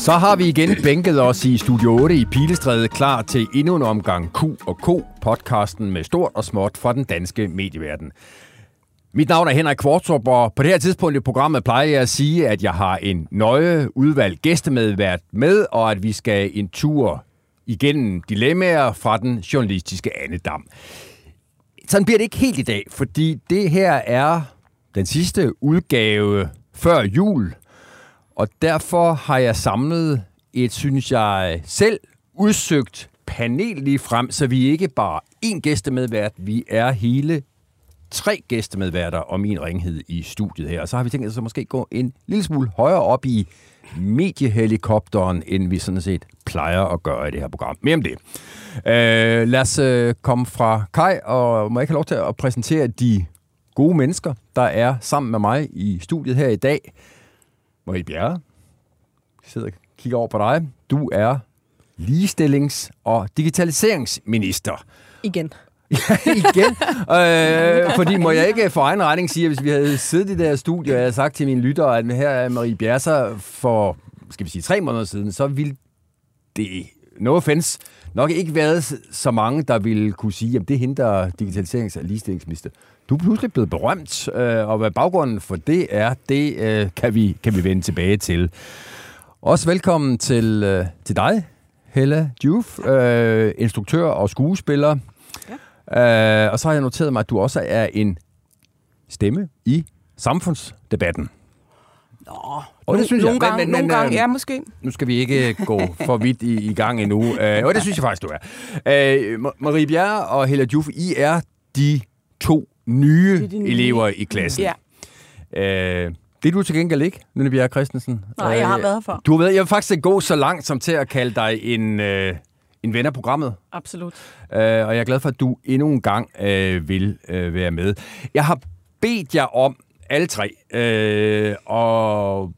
Så har vi igen bænket os i Studio 8 i Pilestræde klar til endnu en omgang Q og K, podcasten med stort og småt fra den danske medieverden. Mit navn er Henrik Kvartrup, og på det her tidspunkt i programmet plejer jeg at sige, at jeg har en nøje udvalgt gæstemedvært med, og at vi skal en tur igennem dilemmaer fra den journalistiske andedam. Sådan bliver det ikke helt i dag, fordi det her er den sidste udgave før jul, og derfor har jeg samlet et, synes jeg, selv udsøgt panel lige frem, så vi ikke bare én gæstemedvært, vi er hele tre gæstemedværter og min ringhed i studiet her. Og så har vi tænkt os at måske gå en lille smule højere op i mediehelikopteren, end vi sådan set plejer at gøre i det her program. Mere om det. Øh, lad os øh, komme fra Kai, og må jeg ikke have lov til at præsentere de gode mennesker, der er sammen med mig i studiet her i dag. Marie Bjerre, jeg sidder og kigger over på dig. Du er ligestillings- og digitaliseringsminister. Igen. Ja, igen. øh, fordi må jeg ikke for egen regning sige, at hvis vi havde siddet i det her studie, og jeg havde sagt til mine lyttere, at her er Marie Bjerser for, skal vi sige, tre måneder siden, så ville det, no offense, nok ikke været så mange, der ville kunne sige, at det henter digitaliserings- og ligestillingsminister. Du er pludselig blevet berømt, øh, og hvad baggrunden for det er, det øh, kan, vi, kan vi vende tilbage til. Også velkommen til, øh, til dig, Hella Juf, øh, instruktør og skuespiller. Ja. Øh, og så har jeg noteret mig, at du også er en stemme i samfundsdebatten. Nå, Og det synes nogle jeg. gange, Men- men- nogle gange, øhm, ja, måske. Nu skal vi ikke gå for vidt i, i gang endnu. Øh, og det synes jeg faktisk, du er. Øh, Ma- Marie Bjerre og Hella Juf, I er de to nye, de nye. elever i klassen. Ja. Øh, det er du til gengæld ikke, Nynne Bjerre Christensen. Nej, jeg har Øh, været her før. Du har været, jeg vil faktisk gå så langt som til at kalde dig en, øh, en ven af programmet. Absolut. Øh, og jeg er glad for, at du endnu en gang øh, vil øh, være med. Jeg har bedt jer om, alle tre, øh, at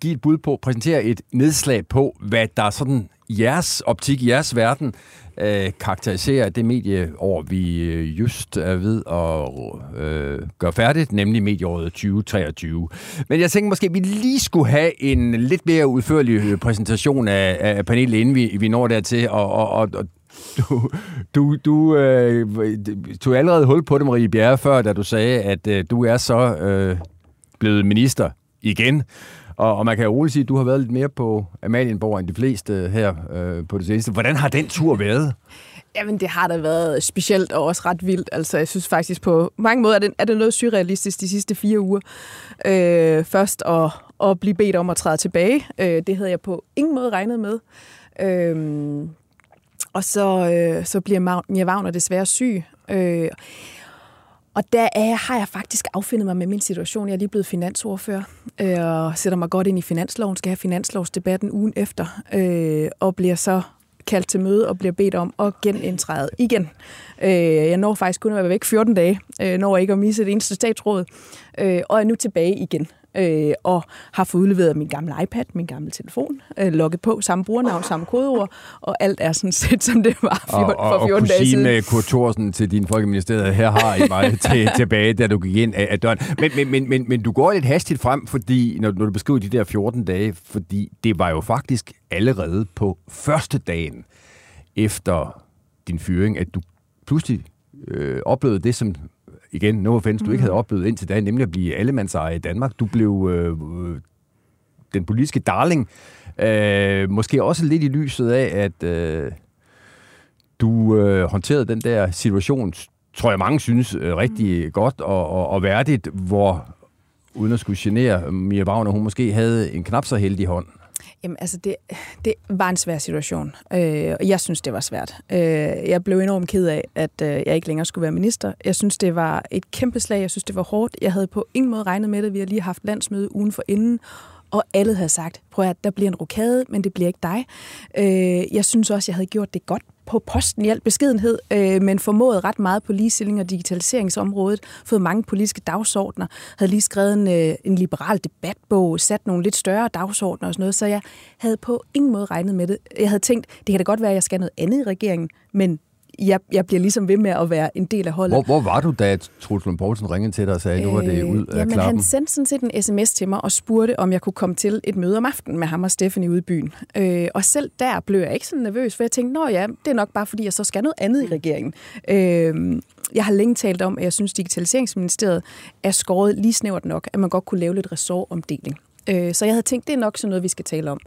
give et bud på, præsentere et nedslag på, hvad der sådan jeres optik, jeres verden, øh, karakteriserer det medieår, vi øh, just er ved at øh, gøre færdigt, nemlig medieåret 2023. Men jeg tænker måske, at vi lige skulle have en lidt mere udførlig øh, præsentation af, af panelet, inden vi, vi når dertil, og, og, og, og du, du, du øh, tog allerede hul på det, Marie Bjerre, før, da du sagde, at øh, du er så øh, blevet minister igen. Og, og man kan jo roligt sige, at du har været lidt mere på Amalienborg end de fleste her øh, på det seneste. Hvordan har den tur været? Jamen, det har da været specielt og også ret vildt. Altså, jeg synes faktisk på mange måder, er det, er det noget surrealistisk de sidste fire uger. Øh, først at, at blive bedt om at træde tilbage. Øh, det havde jeg på ingen måde regnet med. Øh, og så, øh, så bliver Mia Wagner desværre syg. Øh, og der er, har jeg faktisk affindet mig med min situation. Jeg er lige blevet finansordfører øh, og sætter mig godt ind i finansloven, skal have finanslovsdebatten ugen efter, øh, og bliver så kaldt til møde og bliver bedt om at genindtræde igen. Øh, jeg når faktisk kun at være væk 14 dage, øh, når jeg ikke at misse det eneste statsråd, øh, og er nu tilbage igen. Øh, og har fået udleveret min gamle iPad, min gamle telefon, øh, logget på, samme brugernavn, samme kodeord, og alt er sådan set, som det var for, Og, og, for 14 og dage siden. med Kurt Thorsen til din folkeministeriet, her har I mig til, tilbage, da du gik ind af, af døren. Men, men, men, men, men du går lidt hastigt frem, fordi, når, når du beskriver de der 14 dage, fordi det var jo faktisk allerede på første dagen efter din fyring, at du pludselig øh, oplevede det, som igen, no offense, du ikke havde oplevet indtil da, nemlig at blive allemandseje i Danmark. Du blev øh, øh, den politiske darling. Øh, måske også lidt i lyset af, at øh, du øh, håndterede den der situation, tror jeg mange synes, øh, rigtig godt og, og, og værdigt, hvor uden at skulle genere Mia Wagner, hun måske havde en knap så heldig hånd. Jamen, altså, det, det var en svær situation, øh, og jeg synes, det var svært. Øh, jeg blev enormt ked af, at øh, jeg ikke længere skulle være minister. Jeg synes, det var et kæmpe slag. Jeg synes, det var hårdt. Jeg havde på ingen måde regnet med det. Vi har lige haft landsmøde ugen for inden, og alle havde sagt, prøv at der bliver en rokade, men det bliver ikke dig. Øh, jeg synes også, jeg havde gjort det godt på posten i al beskedenhed, øh, men formået ret meget på ligestilling og digitaliseringsområdet, fået mange politiske dagsordner, havde lige skrevet en, øh, en liberal debatbog, sat nogle lidt større dagsordner og sådan noget, så jeg havde på ingen måde regnet med det. Jeg havde tænkt, det kan da godt være, at jeg skal noget andet i regeringen, men jeg, jeg bliver ligesom ved med at være en del af holdet. Hvor, hvor var du, da Troels Lund Poulsen ringede til dig og sagde, at nu var det ud af jamen, klappen? han sendte sådan set en sms til mig og spurgte, om jeg kunne komme til et møde om aftenen med ham og Stephanie ude i byen. Øh, og selv der blev jeg ikke så nervøs, for jeg tænkte, nå ja, det er nok bare, fordi jeg så skal noget andet i regeringen. Øh, jeg har længe talt om, at jeg synes, Digitaliseringsministeriet er skåret lige snævert nok, at man godt kunne lave lidt ressortomdeling. Øh, så jeg havde tænkt, det er nok sådan noget, vi skal tale om.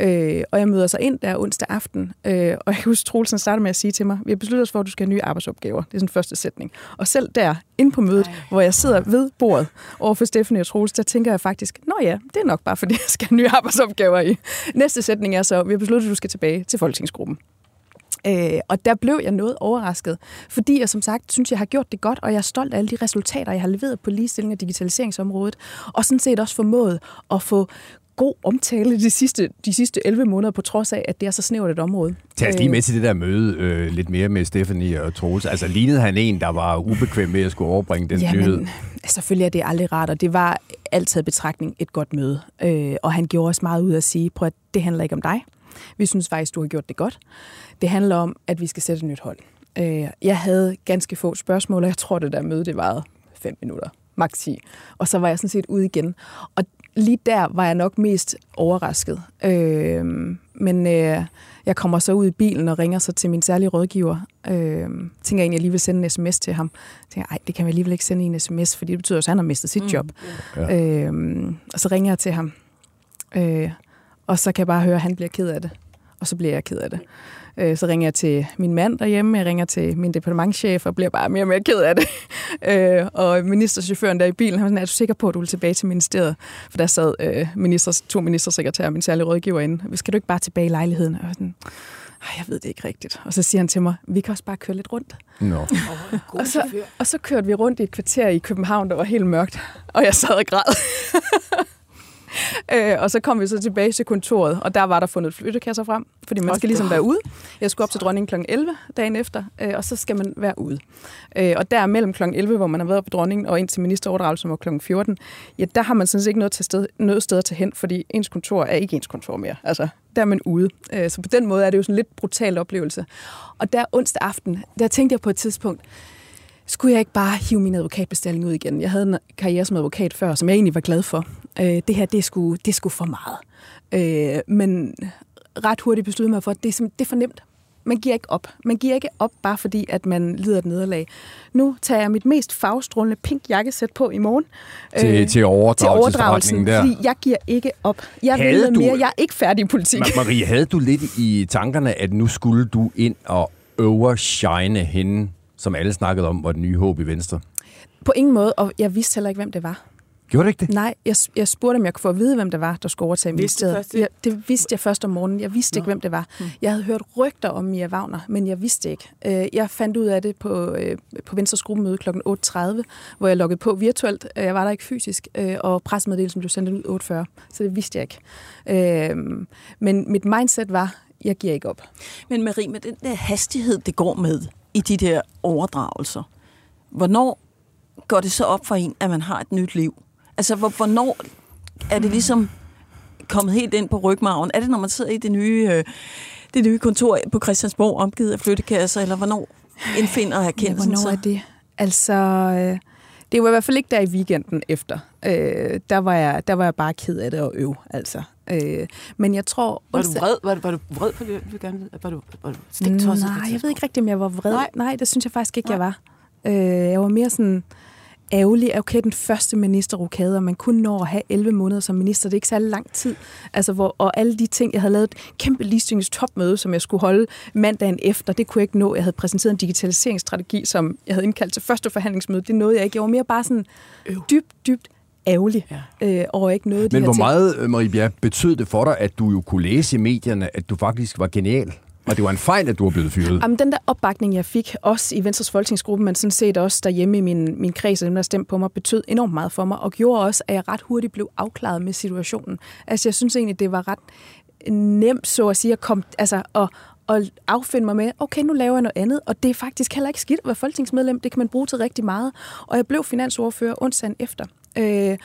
Øh, og jeg møder så ind der onsdag aften, øh, og jeg husker, Troelsen starter med at sige til mig, vi har besluttet os for, at du skal have nye arbejdsopgaver. Det er sådan første sætning. Og selv der, inde på mødet, Ej. hvor jeg sidder ved bordet over for Stephanie og Troels, der tænker jeg faktisk, nå ja, det er nok bare, fordi jeg skal have nye arbejdsopgaver i. Næste sætning er så, vi har besluttet, at du skal tilbage til folketingsgruppen. Øh, og der blev jeg noget overrasket, fordi jeg som sagt synes, jeg har gjort det godt, og jeg er stolt af alle de resultater, jeg har leveret på ligestilling og digitaliseringsområdet, og sådan set også formået at få god omtale de sidste, de sidste 11 måneder, på trods af, at det er så snævert et område. Tag os lige med til det der møde øh, lidt mere med Stephanie og Troels. Altså lignede han en, der var ubekvem med at skulle overbringe den Jamen, nyhed? selvfølgelig er det aldrig rart, og det var altid betragtning et godt møde. Øh, og han gjorde også meget ud af at sige, prøv at det handler ikke om dig. Vi synes faktisk, du har gjort det godt. Det handler om, at vi skal sætte et nyt hold. Øh, jeg havde ganske få spørgsmål, og jeg tror, det der møde, det varede fem minutter, maks 10. Og så var jeg sådan set ude igen. Og lige der var jeg nok mest overrasket. Øh, men øh, jeg kommer så ud i bilen og ringer så til min særlige rådgiver. Øh, tænker egentlig, at jeg lige vil sende en sms til ham. Jeg tænker, ej, det kan jeg alligevel ikke sende en sms, fordi det betyder også, at han har mistet sit mm. job. Ja. Øh, og så ringer jeg til ham. Øh, og så kan jeg bare høre, at han bliver ked af det. Og så bliver jeg ked af det. Øh, så ringer jeg til min mand derhjemme, jeg ringer til min departementchef og bliver bare mere og mere ked af det. Øh, og ministerchaufføren der i bilen, han sådan, er du sikker på, at du vil tilbage til ministeriet? For der sad øh, minister, to ministersekretærer og min særlige rådgiver inde. Skal du ikke bare tilbage i lejligheden? Og jeg sådan, jeg ved det ikke rigtigt. Og så siger han til mig, vi kan også bare køre lidt rundt. No. og, så, og så kørte vi rundt i et kvarter i København, der var helt mørkt. Og jeg sad og græd. øh, og så kom vi så tilbage til kontoret, og der var der fundet flyttekasser frem, fordi man skal ligesom være ude. Jeg skulle op til dronningen kl. 11 dagen efter, øh, og så skal man være ude. Øh, og der mellem kl. 11, hvor man har været på dronningen, og ind til ministeroverdragelsen var kl. 14, ja, der har man sådan set ikke noget, til sted, noget sted at tage hen, fordi ens kontor er ikke ens kontor mere. Altså, der er man ude. Øh, så på den måde er det jo sådan en lidt brutal oplevelse. Og der onsdag aften, der tænkte jeg på et tidspunkt, skulle jeg ikke bare hive min advokatbestilling ud igen? Jeg havde en karriere som advokat før, som jeg egentlig var glad for. Øh, det her, det sgu, det sgu for meget. Øh, men ret hurtigt besluttede mig for, at det er, det er for nemt. Man giver ikke op. Man giver ikke op, bare fordi, at man lider et nederlag. Nu tager jeg mit mest farvestrålende pink jakkesæt på i morgen. Til, øh, til, overdragelsen, der. Fordi jeg giver ikke op. Jeg havde vil du, mere. Jeg er ikke færdig i politik. Marie, havde du lidt i tankerne, at nu skulle du ind og overshine hende som alle snakkede om, var den nye håb i Venstre? På ingen måde, og jeg vidste heller ikke, hvem det var. Gjorde du ikke det? Nej, jeg, jeg spurgte, om jeg kunne få at vide, hvem det var, der skulle overtage ministeriet. Jeg, det vidste jeg først om morgenen. Jeg vidste Nå. ikke, hvem det var. Hmm. Jeg havde hørt rygter om Mia Wagner, men jeg vidste ikke. Øh, jeg fandt ud af det på, øh, på Venstres gruppemøde kl. 8.30, hvor jeg loggede på virtuelt. Øh, jeg var der ikke fysisk, og pressemeddelelsen blev sendt ud 8.40, så det vidste jeg ikke. Men mit mindset var, jeg giver ikke op. Men Marie, med den der hastighed, det går med, i de der overdragelser. Hvornår går det så op for en, at man har et nyt liv? Altså, hvornår er det ligesom kommet helt ind på rygmarven? Er det, når man sidder i det nye, øh, det nye kontor på Christiansborg, omgivet af flyttekasser, eller hvornår indfinder erkendelsen ja, hvornår er det? Altså, øh, det var i hvert fald ikke der i weekenden efter. Øh, der, var jeg, der var jeg bare ked af det at øve, altså. Øh, men jeg tror... Var du vred, var, du, var du vred på det? Du gerne, var du, var du Nej, jeg ved ikke rigtigt, om jeg var vred. Nej, Nej det synes jeg faktisk ikke, Nej. jeg var. Øh, jeg var mere sådan ærgerlig. Okay, den første ministerrokade, og man kunne nå at have 11 måneder som minister. Det er ikke særlig lang tid. Altså, hvor, og alle de ting, jeg havde lavet et kæmpe topmøde, som jeg skulle holde mandagen efter, det kunne jeg ikke nå. Jeg havde præsenteret en digitaliseringsstrategi, som jeg havde indkaldt til første forhandlingsmøde. Det nåede jeg ikke. Jeg var mere bare sådan dybt, dybt ærgerlig ja. øh, over ikke noget af Men hvor ting. meget, øh, Marie Bjerre, betød det for dig, at du jo kunne læse i medierne, at du faktisk var genial? Og det var en fejl, at du var blevet fyret? Jamen, den der opbakning, jeg fik, også i Venstres folketingsgruppe, men sådan set også derhjemme i min, min kreds, og dem, der stemte på mig, betød enormt meget for mig, og gjorde også, at jeg ret hurtigt blev afklaret med situationen. Altså, jeg synes egentlig, det var ret nemt, så at sige, at, komme, altså, at, at affinde mig med, okay, nu laver jeg noget andet, og det er faktisk heller ikke skidt at være folketingsmedlem, det kan man bruge til rigtig meget. Og jeg blev finansordfører onsdagen efter. Øh,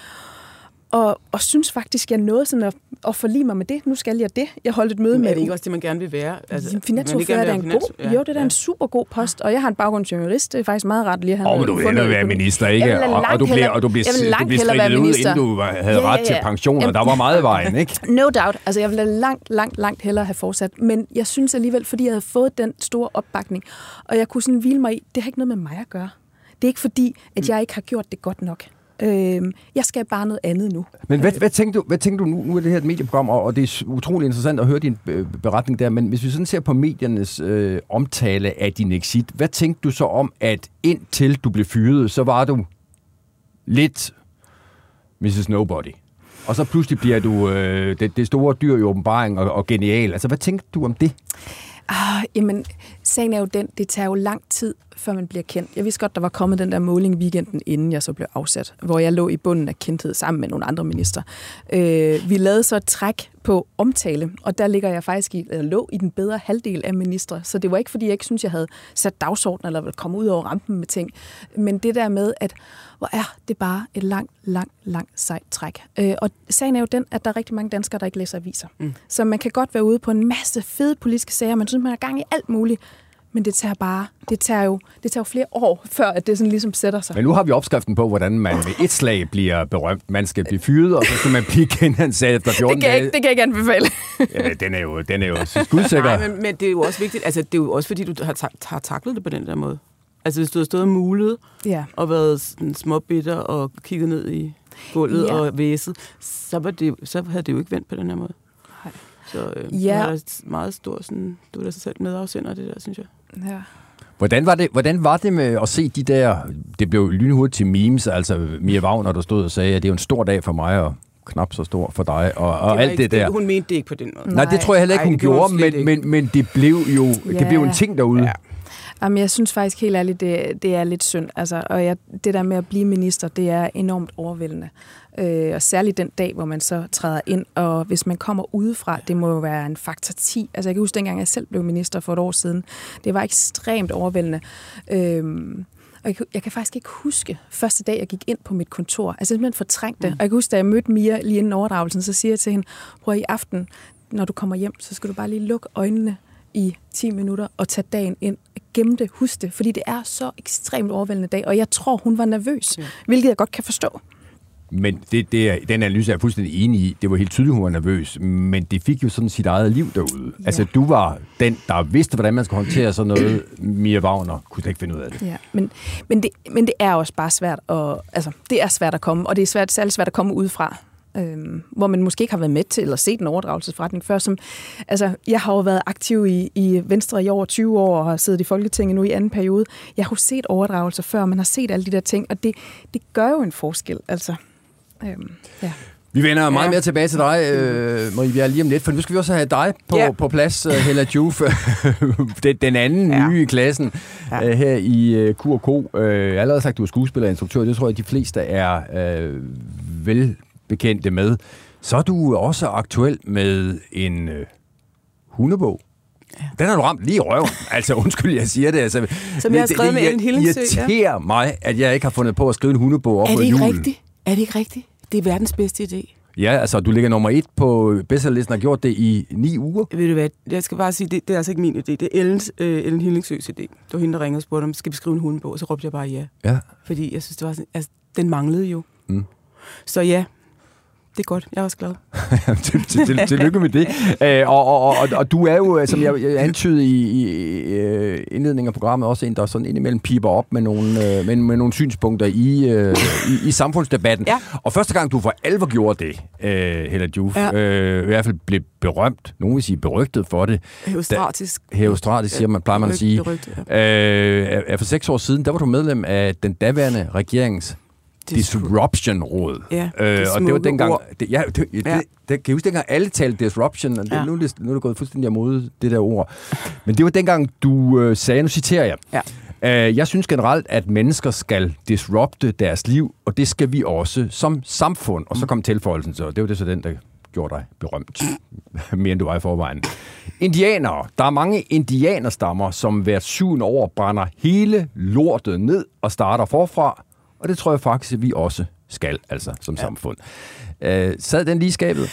og, og synes faktisk, jeg nåede sådan at, at forlige mig med det. Nu skal jeg det. Jeg holdt et møde Men med er det ikke også det, man gerne vil være? Altså, finansordfører er da en finans- god, jo, det er da en super god post, og jeg har en baggrund som jurist, det er faktisk meget rart lige at have Åh, men noget du vil hellere være minister, ikke? Og, og, du bliver, og du bliver, du langt bliver strittet ud, minister. inden du var- havde Ja, ja, ret til ja. pension, og der var meget vejen, ikke? No doubt. Altså, jeg ville langt, langt, langt hellere have fortsat. Men jeg synes alligevel, fordi jeg havde fået den store opbakning, og jeg kunne sådan hvile mig i, det har ikke noget med mig at gøre. Det er ikke fordi, at jeg ikke har gjort det godt nok. Øhm, jeg skal bare noget andet nu. Men hvad, hvad, tænkte du, hvad tænkte du nu? Nu er det her et medieprogram, og, og det er utrolig interessant at høre din øh, beretning der, men hvis vi sådan ser på mediernes øh, omtale af din exit, hvad tænkte du så om, at indtil du blev fyret, så var du lidt Mrs. Nobody? Og så pludselig bliver du øh, det, det store dyr i åbenbaring og, og genial. Altså, hvad tænkte du om det? Ah, jamen, sagen er jo den, det tager jo lang tid, før man bliver kendt. Jeg vidste godt, der var kommet den der måling weekenden, inden jeg så blev afsat, hvor jeg lå i bunden af kendthed sammen med nogle andre minister. Øh, vi lavede så et træk på omtale, og der ligger jeg faktisk i, eller lå i den bedre halvdel af ministre. Så det var ikke, fordi jeg ikke synes, jeg havde sat dagsordenen eller ville komme ud over rampen med ting. Men det der med, at hvor er det bare et langt, langt, langt sejt træk. Øh, og sagen er jo den, at der er rigtig mange danskere, der ikke læser aviser. Mm. Så man kan godt være ude på en masse fede politiske sager, man synes, man har gang i alt muligt, men det tager bare, det tager jo, det tager jo flere år, før at det sådan ligesom sætter sig. Men nu har vi opskriften på, hvordan man med et slag bliver berømt. Man skal blive fyret, og så skal man blive genansat efter 14 Det kan, dage. ikke, det kan jeg ikke anbefale. Ja, den er jo, den er jo skudsikker. Nej, men, men det er jo også vigtigt. Altså, det er jo også fordi, du har, ta- har taklet det på den der måde. Altså, hvis du har stået og mulet ja. og været sådan småbitter og kigget ned i gulvet Ja. og væset, så, var det, så havde det jo ikke vendt på den her måde. Nej. Så øh, Ja. du er meget stor, sådan, du er da sig selv medafsender, det der, synes jeg. Ja. Hvordan var, det, hvordan var det med at se de der... Det blev lynhurtigt til memes, altså Mia Wagner, der stod og sagde, at det er jo en stor dag for mig, og knap så stor for dig, og, og var alt ikke, det der. Hun mente det ikke på den måde. Nej, det tror jeg heller ikke, Nej, hun det gjorde hun men, ikke. men, men det blev jo det blev en ting derude. Ja. Jamen, jeg synes faktisk helt ærligt, det, det er lidt synd. Altså, og jeg, det der med at blive minister, det er enormt overvældende. Øh, og særligt den dag, hvor man så træder ind, og hvis man kommer udefra, det må jo være en faktor 10. Altså, jeg kan huske dengang, jeg selv blev minister for et år siden. Det var ekstremt overvældende. Øhm, og jeg, kan- jeg kan faktisk ikke huske første dag, jeg gik ind på mit kontor. Altså, simpelthen fortrængt det. Og jeg kan huske, da jeg mødte Mia lige inden overdragelsen, så siger jeg til hende, prøv i aften, når du kommer hjem, så skal du bare lige lukke øjnene i 10 minutter og tage dagen ind. Gemme det, husk det, fordi det er så ekstremt overvældende dag, og jeg tror, hun var nervøs, ja. hvilket jeg godt kan forstå. Men det, det er, den analyse er jeg fuldstændig enig i. Det var helt tydeligt, hun var nervøs. Men det fik jo sådan sit eget liv derude. Ja. Altså, du var den, der vidste, hvordan man skulle håndtere sådan noget. Mia Wagner kunne slet ikke finde ud af det. Ja, men, men, det, men det er også bare svært at, altså, det er svært at komme, og det er svært, særligt svært at komme udefra. Øhm, hvor man måske ikke har været med til eller set en overdragelsesforretning før. Som, altså, jeg har jo været aktiv i, i Venstre i over 20 år og har siddet i Folketinget nu i anden periode. Jeg har jo set overdragelser før, man har set alle de der ting, og det, det gør jo en forskel. Altså, øhm, ja. Vi vender meget Ja. mere tilbage til dig, øh, Marie Bjerre, lige om lidt, for nu skal vi også have dig på, Ja. på plads, uh, Hella Juf, den, den anden Ja. nye i klassen Ja. uh, her i uh, Q&K. Uh, jeg har allerede sagt, at du er skuespiller og instruktør, det tror jeg, de fleste er uh, velbekendte med. Så er du også aktuel med en uh, hundebog. Den har du ramt lige i røven. Altså, undskyld, jeg siger det. Altså, Som jeg har det- skrevet det med Ellen Hillingsø, ja. irriterer mig, at jeg ikke har fundet på at skrive en hundebog op Er mod det ikke julen. rigtigt? Er det ikke rigtigt? Det er verdens bedste idé. Ja, altså, du ligger nummer et på bestsellerlisten og har gjort det i ni uger. Ved du hvad, jeg skal bare sige, det, det er altså ikke min idé. Det er Ellens, øh, Ellen Hillingsøs idé. Det var hende, der ringede og spurgte, om skal vi skrive en hundebog, og så råbte jeg bare ja. Ja. Fordi jeg synes, det var sådan, altså, den manglede jo. Mm. Så ja, det er godt. Jeg er også glad. Til- til- til- Tillykke med det. Øh, og, og, og, og du er jo, øh, som jeg, jeg antydede i, i øh, indledningen af programmet, også en, der sådan indimellem piper op med nogle, øh, med, med nogle synspunkter i, øh, i, i samfundsdebatten. Ja. Og første gang, du for alvor gjorde det, øh, Hella Juf, Ja. øh, i hvert fald blev berømt, nogen vil sige berygtet for det, Heostratisk. heostratisk, siger man, plejer man at sige, Berygtet, ja. øh, for seks år siden, der var du medlem af den daværende regerings Disruption-råd. Ja, øh, og det var dengang... ord. Det, ja, det, det, Ja. det, det, kan jeg huske dengang, alle talte disruption, og det, Ja. nu, er det, nu er det gået fuldstændig imod det der ord. Men det var dengang, du øh, sagde, nu citerer jeg, Ja. Øh, Jeg synes generelt, at mennesker skal disrupte deres liv, og det skal vi også som samfund. Og så kom tilføjelsen så, det var det så den, der gjorde dig berømt. Mere end du var i forvejen. Indianere. Der er mange indianerstammer, som hvert syvende år brænder hele lortet ned og starter forfra. Og det tror jeg faktisk, at vi også skal, altså som ja. samfund. Øh, sad den lige skabet?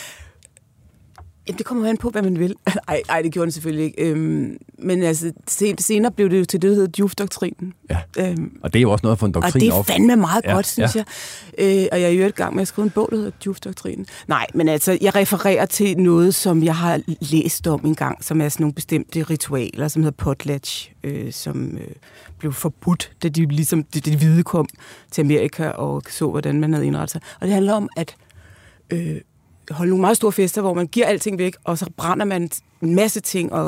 Jamen, det kommer an på, hvad man vil. Ej, ej det gjorde den selvfølgelig ikke. Øhm, men altså, sen- senere blev det jo til det, der hedder Diouf-doktrinen. Ja. Øhm, Og det er jo også noget for en og doktrin. det er op. fandme meget Ja, ja, godt, synes ja. jeg. Øh, og jeg er jo i gang med at skrive en bog, der hedder Diouf-doktrinen. Nej, men altså, jeg refererer til noget, som jeg har læst om en gang, som er sådan nogle bestemte ritualer, som hedder potlatch, øh, som øh, blev forbudt, da de, ligesom, de, de hvide kom til Amerika og så, hvordan man havde indrettet sig. Og det handler om, at øh, holde nogle meget store fester, hvor man giver alting væk, og så brænder man en masse ting og,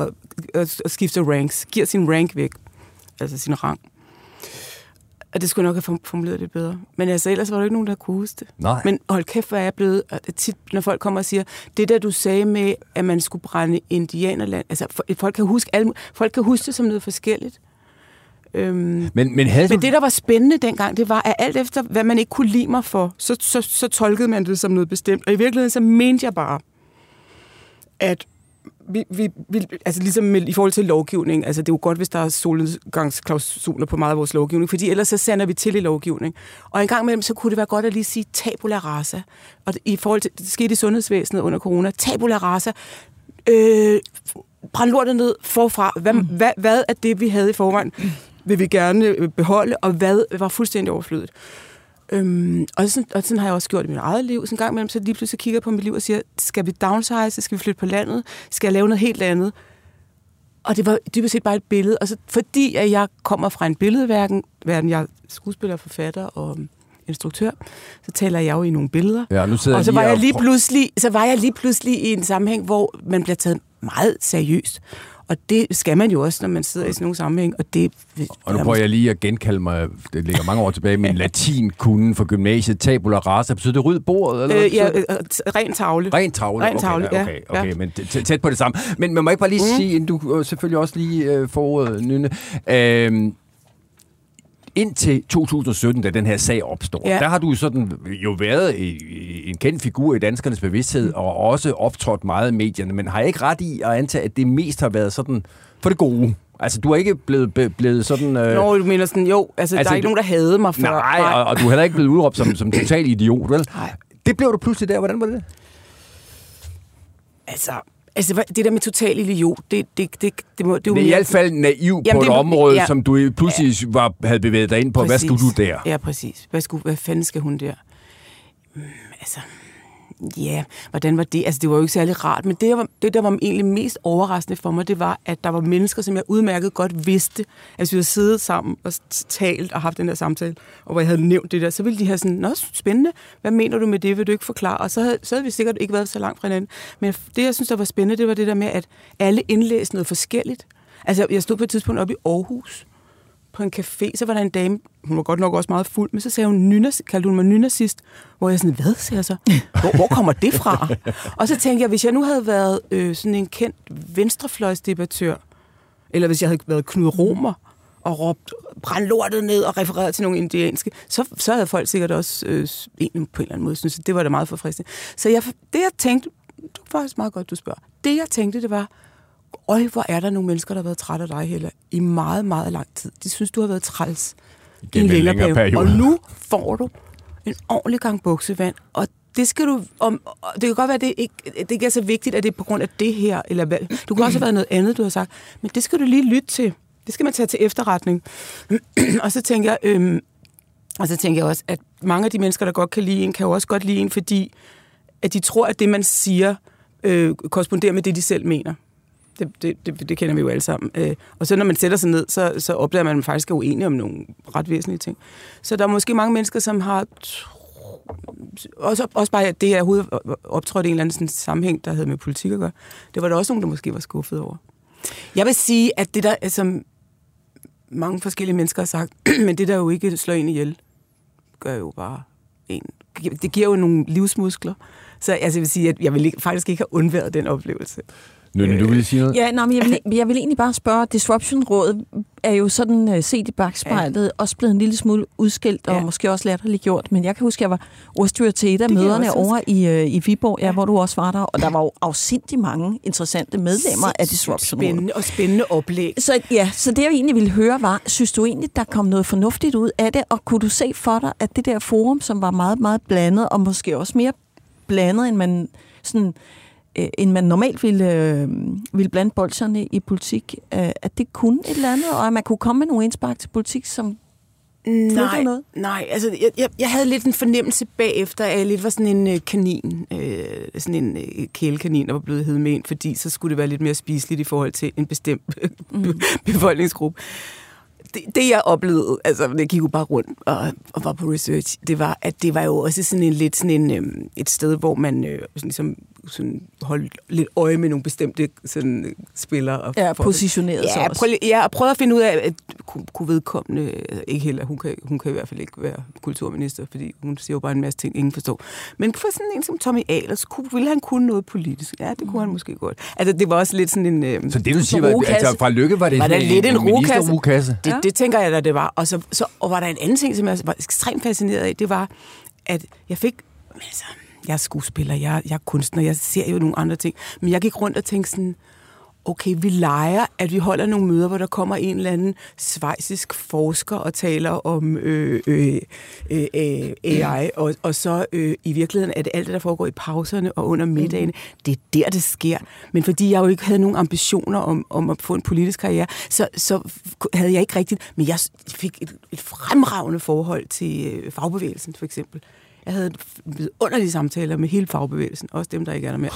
og, og skifter ranks. Giver sin rank væk, altså sin rang. Og det skulle jeg nok have form- formuleret lidt bedre. Men altså, ellers var der ikke nogen, der kunne huske det. Nej. Men hold kæft, hvor er jeg blevet... og det tit, når folk kommer og siger, det der, du sagde med, at man skulle brænde indianerland... Altså, folk kan huske, alle, folk kan huske det som noget forskelligt. Øhm, Men, men havde men du... det, der var spændende dengang, det var, at alt efter, hvad man ikke kunne lide mig for, så, så, så tolkede man det som noget bestemt. Og i virkeligheden, så mente jeg bare, at vi, vi, vi, altså ligesom med, i forhold til lovgivning, altså det er jo godt, hvis der er solgangsklausuler på meget af vores lovgivning, fordi ellers så sender vi til i lovgivning. Og en gang imellem, så kunne det være godt at lige sige tabula rasa. Og i forhold til, det skete i sundhedsvæsenet under corona, tabula rasa, øh, brænd lortet ned forfra. Hvad, mm. hvad, hvad er det, vi havde i forvejen, vil vi gerne øh, beholde, og hvad var fuldstændig overflødigt? Øhm, og, sådan, og sådan har jeg også gjort i mit eget liv. Så en gang imellem, så lige pludselig kigger jeg på mit liv og siger, skal vi downsize, skal vi flytte på landet, skal jeg lave noget helt andet? Og det var dybest set bare et billede. Og så, fordi at jeg kommer fra en billedverden, verden, jeg er skuespiller, forfatter og instruktør, så taler jeg jo i nogle billeder. Ja, nu sidder Og så var, jeg lige pludselig, så var jeg lige pludselig i en sammenhæng, hvor man bliver taget meget seriøst. Og det skal man jo også, når man sidder i sådan nogle sammenhæng. Og, det, Og nu prøver jeg lige at genkalde mig, det ligger mange år tilbage, min latinkunde fra gymnasiet, tabula rasa, betyder det ryd bordet? Eller Øh, ja, øh, ren tavle. Rent tavle? Ren tavle, okay, ja, okay, okay, ja. men tæt- på det samme. Men man må ikke bare lige mm. sige, inden du øh, selvfølgelig også lige øh, får ordet, Nynne, øh, indtil 2017, da den her sag opstår, ja. Der har du sådan jo været en kendt figur i danskernes bevidsthed, mm. og også optrådt meget i medierne, men har jeg ikke ret i at antage, at det mest har været sådan for det gode? Altså, du er ikke blevet, be, blevet sådan... Øh, Nå, du mener sådan, jo, altså, altså der Altså, er ikke du- nogen, der havde mig før. nej, og, og du er heller ikke blevet udråbt som, som total idiot, vel? Nej. Det blev du pludselig der. Hvordan var det? Altså, altså, hvad- det der med total idiot, det, det, det, det, må, det er jo Det er i mere- hvert fald naiv på Jamen, et det- område, ja. som du pludselig var, havde bevæget dig ind på. Hvad Præcis. skulle du der? Ja, præcis. Hvad, skulle, hvad fanden skal hun der? Mm, altså, ja, hvordan var det? Altså, det var jo ikke særlig rart, men det, var, det, der var egentlig mest overraskende for mig, det var, at der var mennesker, som jeg udmærket godt vidste, at vi havde siddet sammen og talt og haft den der samtale, og hvor jeg havde nævnt det der, så ville de have sådan, nå, spændende, hvad mener du med det, vil du ikke forklare? Og så havde, så havde vi sikkert ikke været så langt fra hinanden. Men det, jeg synes, der var spændende, det var det der med, at alle indlæste noget forskelligt. Altså, jeg stod på et tidspunkt oppe i Aarhus, på en café, så var der en dame, hun var godt nok også meget fuld, men så sagde hun, nynaz, kaldte hun mig nynazist, hvor jeg sådan, hvad siger jeg så? Hvor, hvor kommer det fra? og så tænkte jeg, hvis jeg nu havde været øh, sådan en kendt venstrefløjsdebattør, eller hvis jeg havde været Knud Romer, og råbt brænd lortet ned og refereret til nogle indianske, så, så havde folk sikkert også øh, en på en eller anden måde synes, at det var da meget forfriskende. Så jeg, det jeg tænkte, det var faktisk meget godt, du spørger. Det jeg tænkte, det var, Øj, hvor er der nogle mennesker, der har været trætte af dig, Hella, i meget, meget lang tid. De synes, du har været træls i en længere, længere periode. Og nu får du en ordentlig gang buksevand, og det skal du, om, det kan godt være, at det ikke, det ikke er så vigtigt, at det er på grund af det her, eller hvad, du kan også have været noget andet, du har sagt, men det skal du lige lytte til. Det skal man tage til efterretning. og så tænker jeg, øhm, og så tænker jeg også, at mange af de mennesker, der godt kan lide en, kan jo også godt lide en, fordi at de tror, at det, man siger, øh, korresponderer med det, de selv mener. Det, det, det, det kender vi jo alle sammen. Øh, og så når man sætter sig ned, så, så opdager man, at man faktisk er uenig om nogle ret væsentlige ting. Så der er måske mange mennesker, som har... Også, også bare, det jeg hoved optrådte i en eller anden sådan sammenhæng, der havde med politik at gøre. Det var der også nogen, der måske var skuffet over. Jeg vil sige, at det der, som mange forskellige mennesker har sagt, men det der jo ikke slår en ihjel, gør jo bare en. Det giver jo nogle livsmuskler. Så altså, jeg vil sige, at jeg vil ikke, faktisk ikke have undværet den oplevelse. Nynne, du vil sige noget? Ja, nej, men jeg vil, jeg vil egentlig bare spørge, Disruption-rådet er jo sådan uh, set i bagspejlet, ja. også blevet en lille smule udskilt, og Ja. måske også latterligt gjort, men jeg kan huske, at jeg var ordstyrer til et af møderne over i, uh, i Viborg, ja, Ja. hvor du også var der, og der var jo afsindig mange interessante medlemmer af Disruption-rådet. Spændende og spændende oplæg. Så ja, så det jeg egentlig ville høre var, synes du egentlig, der kom noget fornuftigt ud af det, og kunne du se for dig, at det der forum, som var meget, meget blandet, og måske også mere blandet, end man, sådan, øh, end man normalt ville, øh, ville blande bolsjerne i politik, øh, at det kunne et eller andet, og at man kunne komme med nogle indspark til politik, som Nej, noget? nej altså, jeg, jeg, jeg havde lidt en fornemmelse bagefter, at jeg lidt var sådan en øh, kanin, øh, sådan en øh, kælekanin, der var blevet hed med ind, fordi så skulle det være lidt mere spiseligt i forhold til en bestemt mm. befolkningsgruppe. Det, det, jeg oplevede, altså jeg gik jo bare rundt og, og var på research, det var, at det var jo også sådan en lidt sådan en, øh, et sted, hvor man øh, sådan, ligesom, sådan holdt lidt øje med nogle bestemte sådan, øh, spillere. Og for- positioneret sig Ja, også. prøv, ja, og prøvede at finde ud af, at kunne, kunne vedkommende, altså ikke heller, hun kan, hun kan i hvert fald ikke være kulturminister, fordi hun siger jo bare en masse ting, ingen forstår. Men for sådan en som Tommy Ahlers, kunne, ville han kunne noget politisk? Ja, det kunne han måske godt. Altså, det var også lidt sådan en... Øh, Så det, du siger, var, altså fra Lykke var det Var sådan der lidt en rugekasse? ministerrugekasse? Det, det tænker jeg, at det var. Og så, så og var der en anden ting, som jeg var ekstremt fascineret af, det var, at jeg fik... Altså, jeg er skuespiller, jeg, jeg er kunstner, jeg ser jo nogle andre ting. Men jeg gik rundt og tænkte sådan, okay, vi leger, at vi holder nogle møder, hvor der kommer en eller anden svejsisk forsker og taler om øh, øh, øh, øh, AI, og, og så øh, i virkeligheden er det alt det, der foregår i pauserne og under middagen. Det er der, det sker. Men fordi jeg jo ikke havde nogen ambitioner om, om at få en politisk karriere, så, så havde jeg ikke rigtigt, men jeg fik et, et fremragende forhold til øh, fagbevægelsen, for eksempel. Jeg havde underlige samtaler med hele fagbevægelsen, også dem, der ikke er der mere.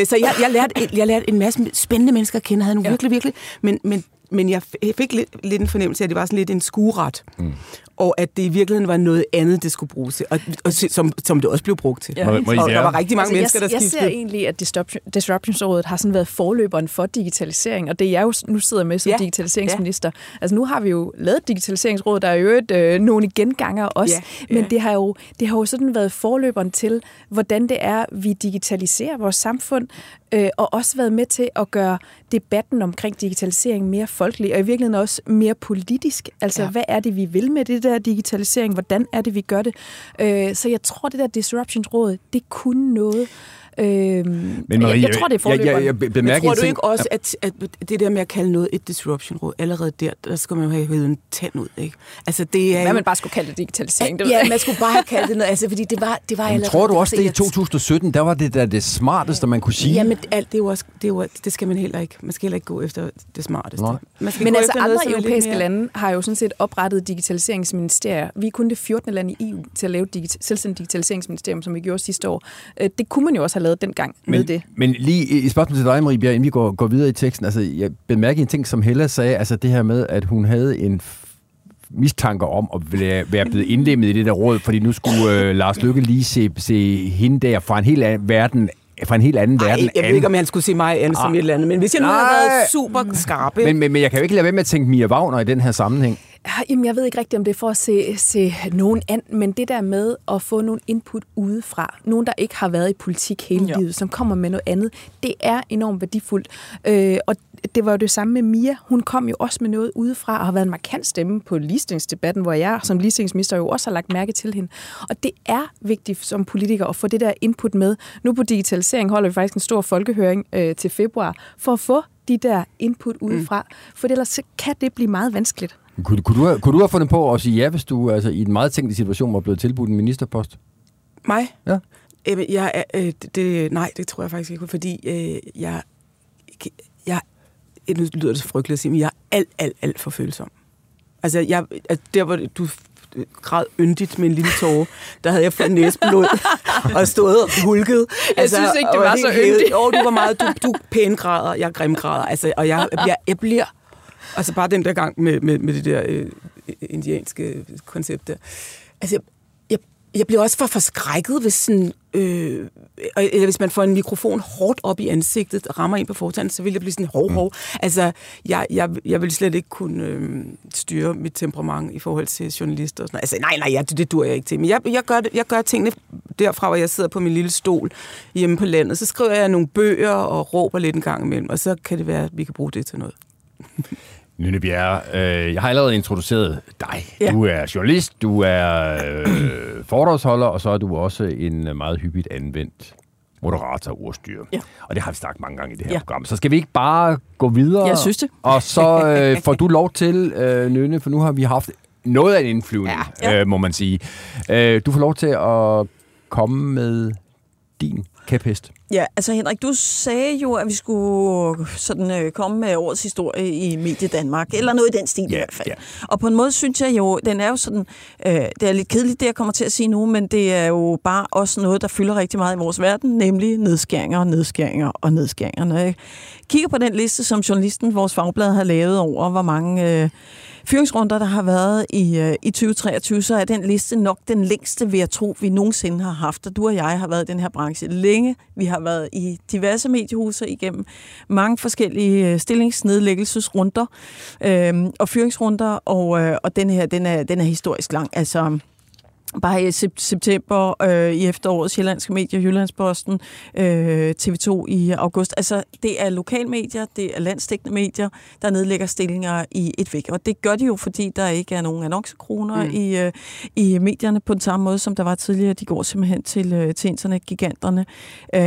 øh, så jeg, jeg, lærte, jeg lærte en masse spændende mennesker at kende, havde nogle ja. virkelig, virkelig, men, men, men jeg jeg fik lidt, lidt en fornemmelse af, at det var sådan lidt en skueret, mm. og at det i virkeligheden var noget andet, det skulle bruges til, og, og som, som det også blev brugt til. Må- må I og der var rigtig mange altså, mennesker, der jeg, jeg skiftede. ser egentlig, at Disruption- Disruptionsrådet har sådan været forløberen for digitalisering, og det jeg jo nu sidder med som Ja. digitaliseringsminister. Altså nu har vi jo lavet Digitaliseringsrådet, der er jo et, øh, nogle genganger også, Ja, men ja. det har, jo, det har jo sådan været forløberen til, hvordan det er, vi digitaliserer vores samfund, øh, og også været med til at gøre debatten omkring digitalisering mere folkelig, og i virkeligheden også mere politisk. Altså, ja. Hvad er det, vi vil med det der digitalisering? Hvordan er det, vi gør det? Øh, så jeg tror, det der Disruptionsråd, det kunne noget. Øh, Men jeg, Marie, jeg tror, det er forløberen. Jeg, jeg, jeg Men bemærker tror en du ting. ikke også, at, at det der med at kalde noget et disruption-råd, allerede der, der skal man jo have hævet en tand ud, ikke? Altså, det er Hvad jo... man bare skulle kalde det digitalisering. Det ja, jeg man skulle bare have kaldt det noget, altså, fordi det var, det var Men allerede... tror du også, det i irriterende. 2017, der var det der det smarteste, man kunne sige? Jamen, alt, det, er jo også, det, er jo, det skal man heller ikke. Man skal heller ikke gå efter det smarteste. Nej. Man skal Men gå altså efter andre noget, europæiske mere- lande har jo sådan set oprettet digitaliseringsministerier. Vi er kun det 14. land i EU til at lave digit- selvstændigt digitaliseringsministerium, som vi gjorde sidste år. Øh, Det kunne man jo også have lavet dengang med Men, det. men lige i spørgsmål til dig, Marie Bjerg, inden vi går, går videre i teksten. Altså, jeg bemærker en ting, som Hella sagde, altså det her med, at hun havde en f- mistanke om at være blevet indlemmet i det der råd, fordi nu skulle øh, Lars Lykke lige se, se hende der fra en helt anden verden, fra en helt anden Ej, verden. jeg ved ikke, om han skulle se mig an som Ah. et eller andet, men hvis jeg nu havde været super skarp, men, men, men jeg kan jo ikke lade være med at tænke Mia Wagner i den her sammenhæng. Ja, Jamen, jeg ved ikke rigtigt, om det er for at se, se nogen an, men det der med at få nogle input udefra, nogen, der ikke har været i politik hele Ja. livet, som kommer med noget andet, det er enormt værdifuldt. Øh, og det var jo det samme med Mia. Hun kom jo også med noget udefra og har været en markant stemme på ligestillingsdebatten, hvor jeg som ligestillingsminister jo også har lagt mærke til hende. Og det er vigtigt som politiker at få det der input med. Nu på digitalisering holder vi faktisk en stor folkehøring øh, til februar for at få de der input udefra, mm. for ellers så kan det blive meget vanskeligt. Kunne, kunne, du, have- kunne du have fundet på at sige ja, hvis du altså, i en meget tænkt situation var blevet tilbudt en ministerpost? Mig? Ja. Øh, jeg, øh, det, nej, det tror jeg faktisk ikke, fordi øh, jeg, jeg, nu lyder det så frygteligt at sige, men jeg er alt, alt, alt for følsom. Altså, jeg, altså der hvor du græd yndigt med en lille tåre, der havde jeg fået næsblod og stået og hulket. Altså, synes ikke, det var helt så yndigt. Jo, du var meget, du, du pæn græder, jeg grim græder. Altså, og jeg, jeg, jeg bliver, altså bare den der gang med, med, med det der øh, indianske koncept der. Altså, jeg, bliver også for forskrækket, hvis, sådan, øh, eller hvis man får en mikrofon hårdt op i ansigtet og rammer ind på fortanden, så vil jeg blive sådan hov, hov. Mm. Altså, jeg, jeg, jeg vil slet ikke kunne øh, styre mit temperament i forhold til journalister og sådan noget. Altså, nej, nej, ja, det, det dur jeg ikke til. Men jeg, jeg, gør, jeg gør tingene derfra, hvor jeg sidder på min lille stol hjemme på landet. Så skriver jeg nogle bøger og råber lidt en gang imellem, og så kan det være, at vi kan bruge det til noget. Nynne Bjerre, øh, jeg har allerede introduceret dig. Ja. Du er journalist, du er øh, foredragsholder, og så er du også en meget hyppigt anvendt moderator og ordstyr. Ja. Og det har vi sagt mange gange i det her ja. program. Så skal vi ikke bare gå videre? Jeg synes det. Og så øh, får du lov til, øh, Nynne, for nu har vi haft noget af en indflyvning. Ja. Øh, må man sige. Øh, du får lov til at komme med din kæphest. Ja, altså Henrik, du sagde jo, at vi skulle sådan, øh, komme med årets historie i Medie Danmark, eller noget i den stil ja, i hvert fald. Ja. Og på en måde synes jeg jo, den er jo sådan, øh, det er lidt kedeligt, det jeg kommer til at sige nu, men det er jo bare også noget, der fylder rigtig meget i vores verden, nemlig nedskæringer, nedskæringer og nedskæringer. Når jeg kigger på den liste, som journalisten, vores fagblad, har lavet over, hvor mange... Øh, fyringsrunder, der har været i, øh, i 2023, så er den liste nok den længste, vil jeg tro, vi nogensinde har haft. Og du og jeg har været i den her branche længe. Vi har været i diverse mediehuse igennem mange forskellige øh, stillingsnedlæggelsesrunder øh, og fyringsrunder, og, øh, og den her, den er, den er historisk lang. Altså, bare i september, øh, i efteråret, Sjællandske Medier, Jyllandsposten, øh, TV2 i august. Altså, det er lokalmedier, det er landstækkende medier, der nedlægger stillinger i et væk. Og det gør de jo, fordi der ikke er nogen annoncekroner mm. i, øh, i medierne på den samme måde, som der var tidligere. De går simpelthen til, øh, til internetgiganterne.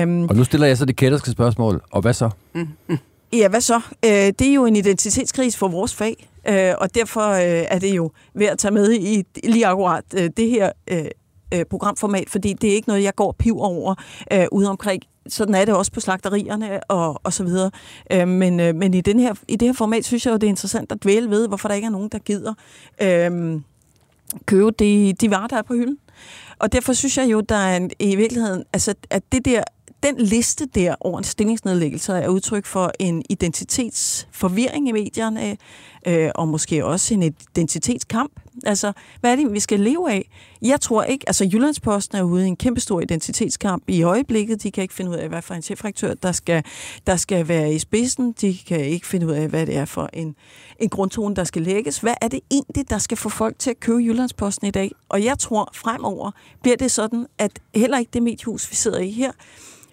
Um, og nu stiller jeg så det kætterske spørgsmål. Og hvad så? Mm. Mm. Ja, hvad så? Øh, det er jo en identitetskris for vores fag, øh, og derfor øh, er det jo værd at tage med i lige akkurat øh, det her øh, øh, programformat, fordi det er ikke noget, jeg går piv over ude omkring. Sådan er det også på slagterierne og, og så videre. men men i, den her, i det her format synes jeg jo, det er interessant at dvæle ved, hvorfor der ikke er nogen, der gider øh, købe de, de varer, der er på hylden. Og derfor synes jeg jo, der er en, i virkeligheden, altså, at det der den liste der over en stillingsnedlæggelse er udtryk for en identitetsforvirring i medierne, øh, og måske også en identitetskamp. Altså, hvad er det, vi skal leve af? Jeg tror ikke, altså Jyllandsposten er ude i en kæmpe stor identitetskamp i øjeblikket. De kan ikke finde ud af, hvad for en chefrektør, der skal, der skal være i spidsen. De kan ikke finde ud af, hvad det er for en, en grundtone, der skal lægges. Hvad er det egentlig, der skal få folk til at købe Jyllandsposten i dag? Og jeg tror, fremover bliver det sådan, at heller ikke det mediehus, vi sidder i her,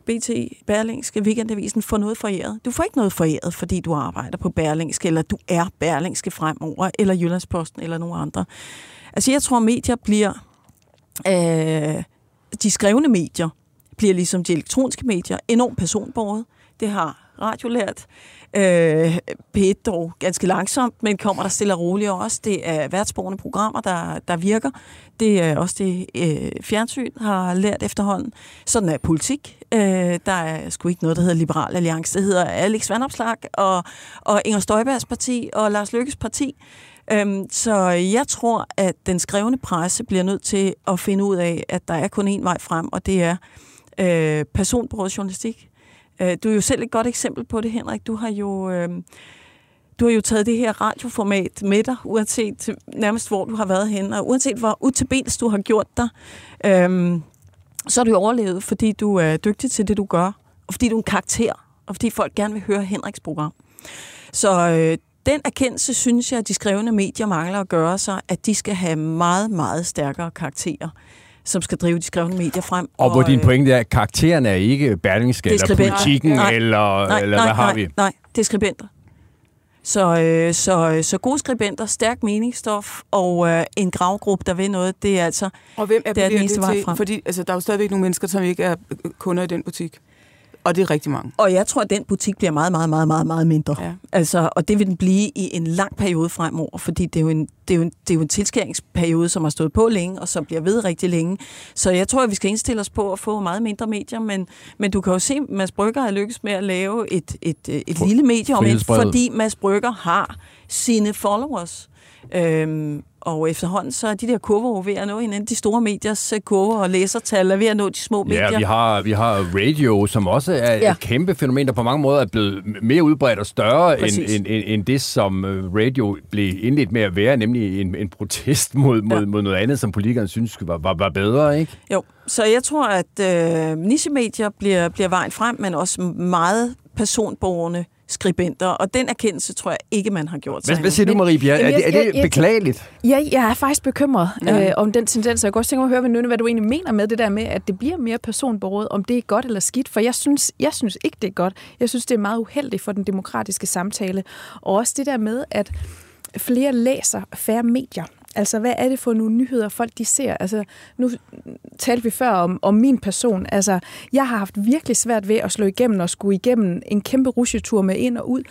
BT, Berlingske, Weekendavisen, får noget foræret. Du får ikke noget foræret, fordi du arbejder på Berlingske, eller du er Berlingske fremover, eller Jyllandsposten, eller nogen andre. Altså, jeg tror, medier bliver... Øh, de skrevne medier bliver ligesom de elektroniske medier enormt personbordet. Det har radio lært. Øh, P1 dog ganske langsomt, men kommer der stille og roligt også. Det er værtsborgende programmer, der, der virker. Det er også det, øh, fjernsyn har lært efterhånden. Sådan er politik. Øh, der er sgu ikke noget, der hedder Liberal Alliance. Det hedder Alex Vandopslag og, og Inger Støjbergs parti og Lars Lykkes parti. Øhm, så jeg tror, at den skrevne presse bliver nødt til at finde ud af, at der er kun én vej frem, og det er øh, personbruget journalistik. Øh, du er jo selv et godt eksempel på det, Henrik. Du har jo... Øh, du har jo taget det her radioformat med dig, uanset nærmest hvor du har været henne, og uanset hvor utabels du har gjort dig, øhm, så har du overlevet, fordi du er dygtig til det, du gør, og fordi du er en karakter, og fordi folk gerne vil høre Henriks program. Så øh, den erkendelse, synes jeg, at de skrevne medier mangler at gøre sig, at de skal have meget, meget stærkere karakterer som skal drive de skrevne medier frem. Og, og hvor din øh, pointe er, at karakteren er ikke Berlingske eller politikken, nej, eller, nej, eller nej, hvad har nej, vi? Nej, det er skribenter. Så, øh, så, så gode skribenter, stærk meningsstof og øh, en gravgruppe, der vil noget, det er altså og hvem er det, er den eneste det vej frem. Fordi altså, der er jo stadigvæk nogle mennesker, som ikke er kunder i den butik. Og det er rigtig mange. Og jeg tror, at den butik bliver meget, meget, meget, meget, meget mindre. Ja. Altså, og det vil den blive i en lang periode fremover, fordi det er, jo en, det, er jo en, det er jo en tilskæringsperiode, som har stået på længe, og som bliver ved rigtig længe. Så jeg tror, at vi skal indstille os på at få meget mindre medier, men, men du kan jo se, at Mads Brygger har lykkes med at lave et, et, et, et lille medie, om fordi Mads Brygger har sine followers. Øhm, Og efterhånden så er de der kurver ved at nå hinanden. De store mediers øh, kurver og læsertal er ved at nå de små medier. Ja, vi har, vi har radio, som også er ja. Et kæmpe fænomen, der på mange måder er blevet mere udbredt og større end, end, end, end det, som øh, radio blev indledt med at være, nemlig en, en protest mod, mod, Ja. mod noget andet, som politikerne synes var, var, var bedre, ikke? Jo, så jeg tror, at øh, nichemedier bliver, bliver vejen frem, men også meget personborgerne skribenter, og den erkendelse tror jeg ikke, man har gjort sig Hvad, hvad siger du, Marie Bjerre? Er, det- er det jeg- jeg- beklageligt? Ja, jeg er faktisk bekymret øh, om den tendens, og jeg kunne også tænke mig at høre, Venunde, hvad du egentlig mener med det der med, at det bliver mere personbordet, om det er godt eller skidt, for jeg synes, jeg synes ikke, det er godt. Jeg synes, det er meget uheldigt for den demokratiske samtale, og også det der med, at flere læser færre medier. Altså, hvad er det for nogle nyheder, folk de ser? Altså, nu talte vi før om, om min person. Altså, jeg har haft virkelig svært ved at slå igennem og skulle igennem en kæmpe rusjetur med ind og ud.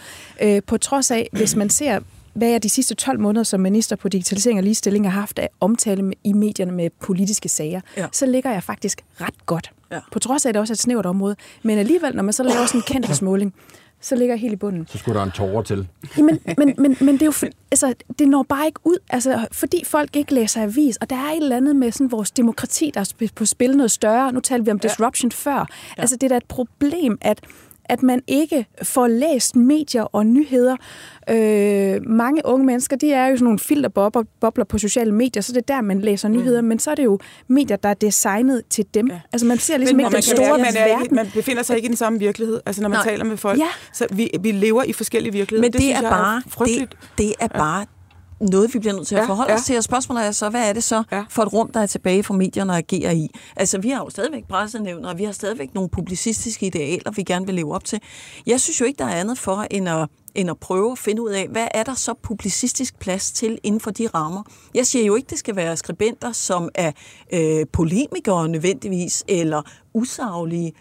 Øh, på trods af, hvis man ser hvad jeg de sidste 12 måneder som minister på digitalisering og ligestilling har haft af omtale med- i medierne med politiske sager, Ja. ja. så ligger jeg faktisk ret godt. Ja. På trods af, at det også er et snævert område. Men alligevel, når man så laver sådan en kendthedsmåling, så ligger jeg helt i bunden. Så skulle der en tårer til. Jamen, men, men, men det er jo for, altså, det når bare ikke ud, altså, fordi folk ikke læser avis, og der er et eller andet med sådan, vores demokrati, der er på spil noget større. Nu talte vi om disruption ja. før. Ja. Altså, det er da et problem, at at man ikke får læst medier og nyheder. Øh, mange unge mennesker, de er jo sådan nogle filterbobler bobler på sociale medier, så det er der, man læser nyheder, mm. men så er det jo medier, der er designet til dem. Ja. Altså man ser ligesom Men ikke man, den store være, man, er, ikke- verden. man befinder sig ikke i den samme virkelighed, altså når man Nej. taler med folk. Ja. Så vi, vi lever i forskellige virkeligheder. Men det, synes er jeg bare, frygteligt. det, det er bare noget, vi bliver nødt til at Ja, forholde ja. os til. Og spørgsmålet er så, hvad er det så Ja. for et rum, der er tilbage for medierne at agere i? Altså, vi har jo stadigvæk pressenævner, og vi har stadigvæk nogle publicistiske idealer, vi gerne vil leve op til. Jeg synes jo ikke, der er andet for, end at end at prøve at finde ud af, hvad er der så publicistisk plads til inden for de rammer. Jeg siger jo ikke, det skal være skribenter, som er øh, polemikere nødvendigvis, eller usaglige.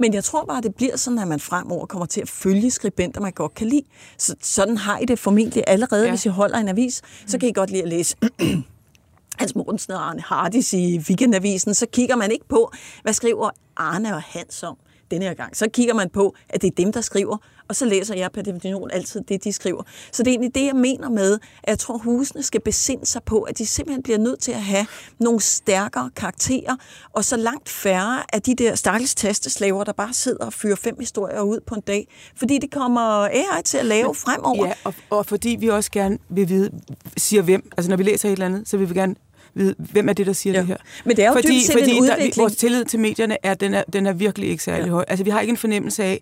Men jeg tror bare, det bliver sådan, at man fremover kommer til at følge skribenter, man godt kan lide. Så, sådan har I det formentlig allerede, Ja. hvis I holder en avis. Så kan I godt lide at læse Hans Mortensen og Arne Hardis i Weekendavisen. Så kigger man ikke på, hvad skriver Arne og Hans om denne her gang. Så kigger man på, at det er dem, der skriver, og så læser jeg per definition altid det, de skriver. Så det er egentlig det, jeg mener med, at jeg tror, husene skal besinde sig på, at de simpelthen bliver nødt til at have nogle stærkere karakterer, og så langt færre af de der stakkels tasteslaver, der bare sidder og fyrer fem historier ud på en dag. Fordi det kommer AI til at lave fremover. Ja, og, og fordi vi også gerne vil vide, siger hvem. Altså når vi læser et eller andet, så vil vi gerne vide, hvem er det, der siger Ja. det her. Men det er jo fordi, dybt set fordi en der, vi, udvikling. vores tillid til medierne er, den er, den er virkelig ikke særlig ja. høj. Altså vi har ikke en fornemmelse af,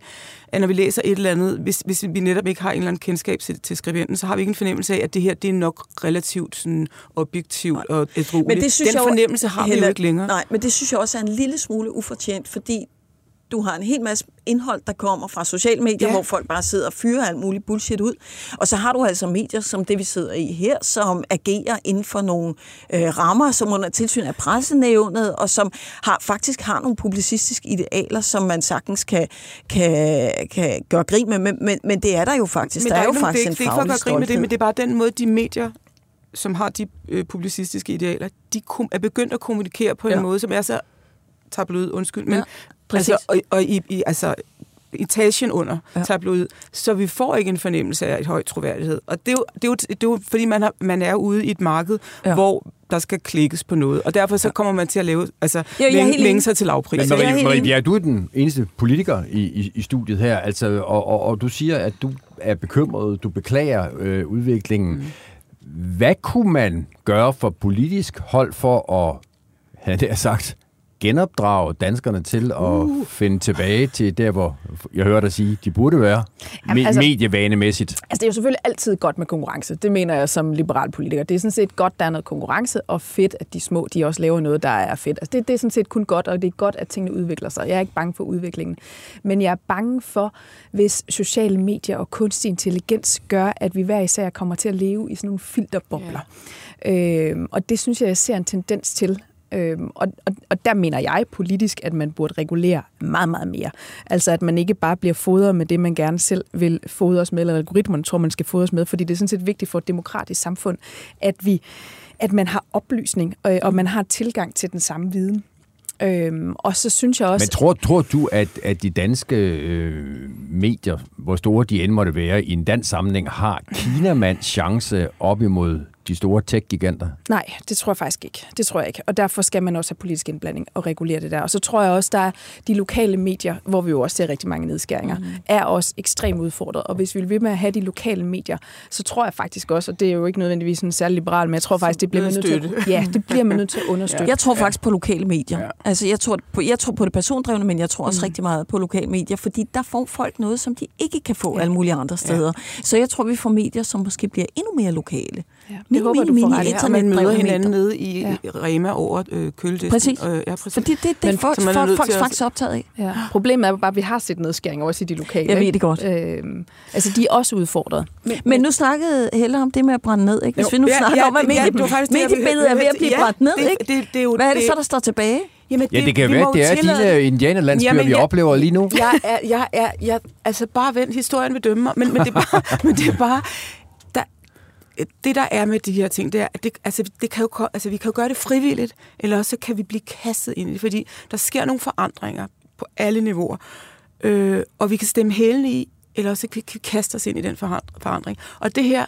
at når vi læser et eller andet, hvis, hvis vi netop ikke har en eller anden kendskab til, til skribenten, så har vi ikke en fornemmelse af, at det her det er nok relativt sådan, objektivt Nej. og ædrueligt. Men det synes Den jeg jo fornemmelse har vi jo heller- ikke længere. Nej, men det synes jeg også er en lille smule ufortjent, fordi du har en hel masse indhold, der kommer fra sociale medier, Ja. hvor folk bare sidder og fyrer alt muligt bullshit ud. Og så har du altså medier, som det vi sidder i her, som agerer inden for nogle øh, rammer, som under tilsyn af pressenævnet, og som har, faktisk har nogle publicistiske idealer, som man sagtens kan, kan, kan gøre grin med. Men, men, men det er der jo faktisk. Men der, er jo ikke nogen- faktisk det, en det er ikke for at gøre grin med det, men det er bare den måde, de medier, som har de øh, publicistiske idealer, de kom, er begyndt at kommunikere på en Ja. måde, som er så tabloid, undskyld, men Ja, præcis. altså, og, og i, i, altså, etagen under Ja. ja. tabloid, så vi får ikke en fornemmelse af et højt troværdighed. Og det er jo, det er jo, det er jo fordi, man, har, man er ude i et marked, Ja. ja. hvor der skal klikkes på noget, og derfor så kommer man til at lave, altså, jeg er helt længe, længe sig til lavpris. Men Altså, er Marie, Marie. Bjerre, du er den eneste politiker i, i, i studiet her, altså, og, og, og du siger, at du er bekymret, du beklager øh, udviklingen. Mm. Hvad kunne man gøre for politisk hold for at, havde det sagt, genopdrage danskerne til at uh. finde tilbage til der, hvor jeg hører dig sige, de burde være, Jamen, me- altså- medievanemæssigt? Altså, det er jo selvfølgelig altid godt med konkurrence. Det mener jeg som liberal politiker. Det er sådan set godt, der er noget konkurrence, og fedt, at de små, de også laver noget, der er fedt. Altså, det, det er sådan set kun godt, og det er godt, at tingene udvikler sig. Jeg er ikke bange for udviklingen. Men jeg er bange for, hvis sociale medier og kunstig intelligens gør, at vi hver især kommer til at leve i sådan nogle filterbobler. Ja. Øhm, og det synes jeg, jeg ser en tendens til. Øhm, og, og, og der mener jeg politisk, at man burde regulere meget, meget mere. Altså at man ikke bare bliver fodret med det, man gerne selv vil fodres med, eller algoritmerne tror, man skal fodres med, fordi det er sådan set vigtigt for et demokratisk samfund, at vi at man har oplysning, øh, og man har tilgang til den samme viden. Øhm, og så synes jeg også... Men tror, tror du, at, at de danske øh, medier, hvor store de end måtte være, i en dansk sammenhæng, har Kinamands chance op imod de store tech-giganter? Nej, det tror jeg faktisk ikke. Det tror jeg ikke. Og derfor skal man også have politisk indblanding og regulere det der. Og så tror jeg også, der er de lokale medier, hvor vi jo også ser rigtig mange nedskæringer, mm. er også ekstremt udfordret. Og hvis vi vil ved med at have de lokale medier, så tror jeg faktisk også, og det er jo ikke nødvendigvis en særlig liberal, men jeg tror faktisk, det bliver man nødt til, at, ja, det bliver man nødt til at understøtte. Jeg tror faktisk på lokale medier. Ja. Altså, jeg tror, på, jeg tror på det persondrevne, men jeg tror også mm. rigtig meget på lokale medier, fordi der får folk noget, som de ikke kan få ja. alle mulige andre steder. Ja. Så jeg tror, vi får medier, som måske bliver endnu mere lokale. Ja, det mini, håber du får ret. Ja, man møder hinanden nede i ja. Rema over øh, køledisken. Præcis. Øh, ja, præcis. Fordi det, det Men, folk, folk, folk, folk faktisk optaget af. Ja. Problemet er bare, at vi har set nedskæringer også i de lokale. Jeg ved det godt. Øh, altså, de er også udfordret. Men, men nu snakkede Helle om det med at brænde ned. Ikke? Hvis jo, vi nu ja, snakker ja, om, at mediebilledet er ved at blive brændt ned. Ikke? Det, det, Hvad er det så, der står tilbage? Jamen, det, ja, det kan være, det er tillade... de indianerlandsbyer, Jamen, vi jeg, oplever lige nu. Jeg er, jeg er, jeg, altså bare vent, historien vil dømme mig, men, men, det er bare, men det er bare, det der er med de her ting, det er, at det, altså, det kan jo, altså, vi kan jo gøre det frivilligt, eller også kan vi blive kastet ind i det, fordi der sker nogle forandringer på alle niveauer, øh, og vi kan stemme hælende i, eller også kan vi kaste os ind i den forandring. Og det her,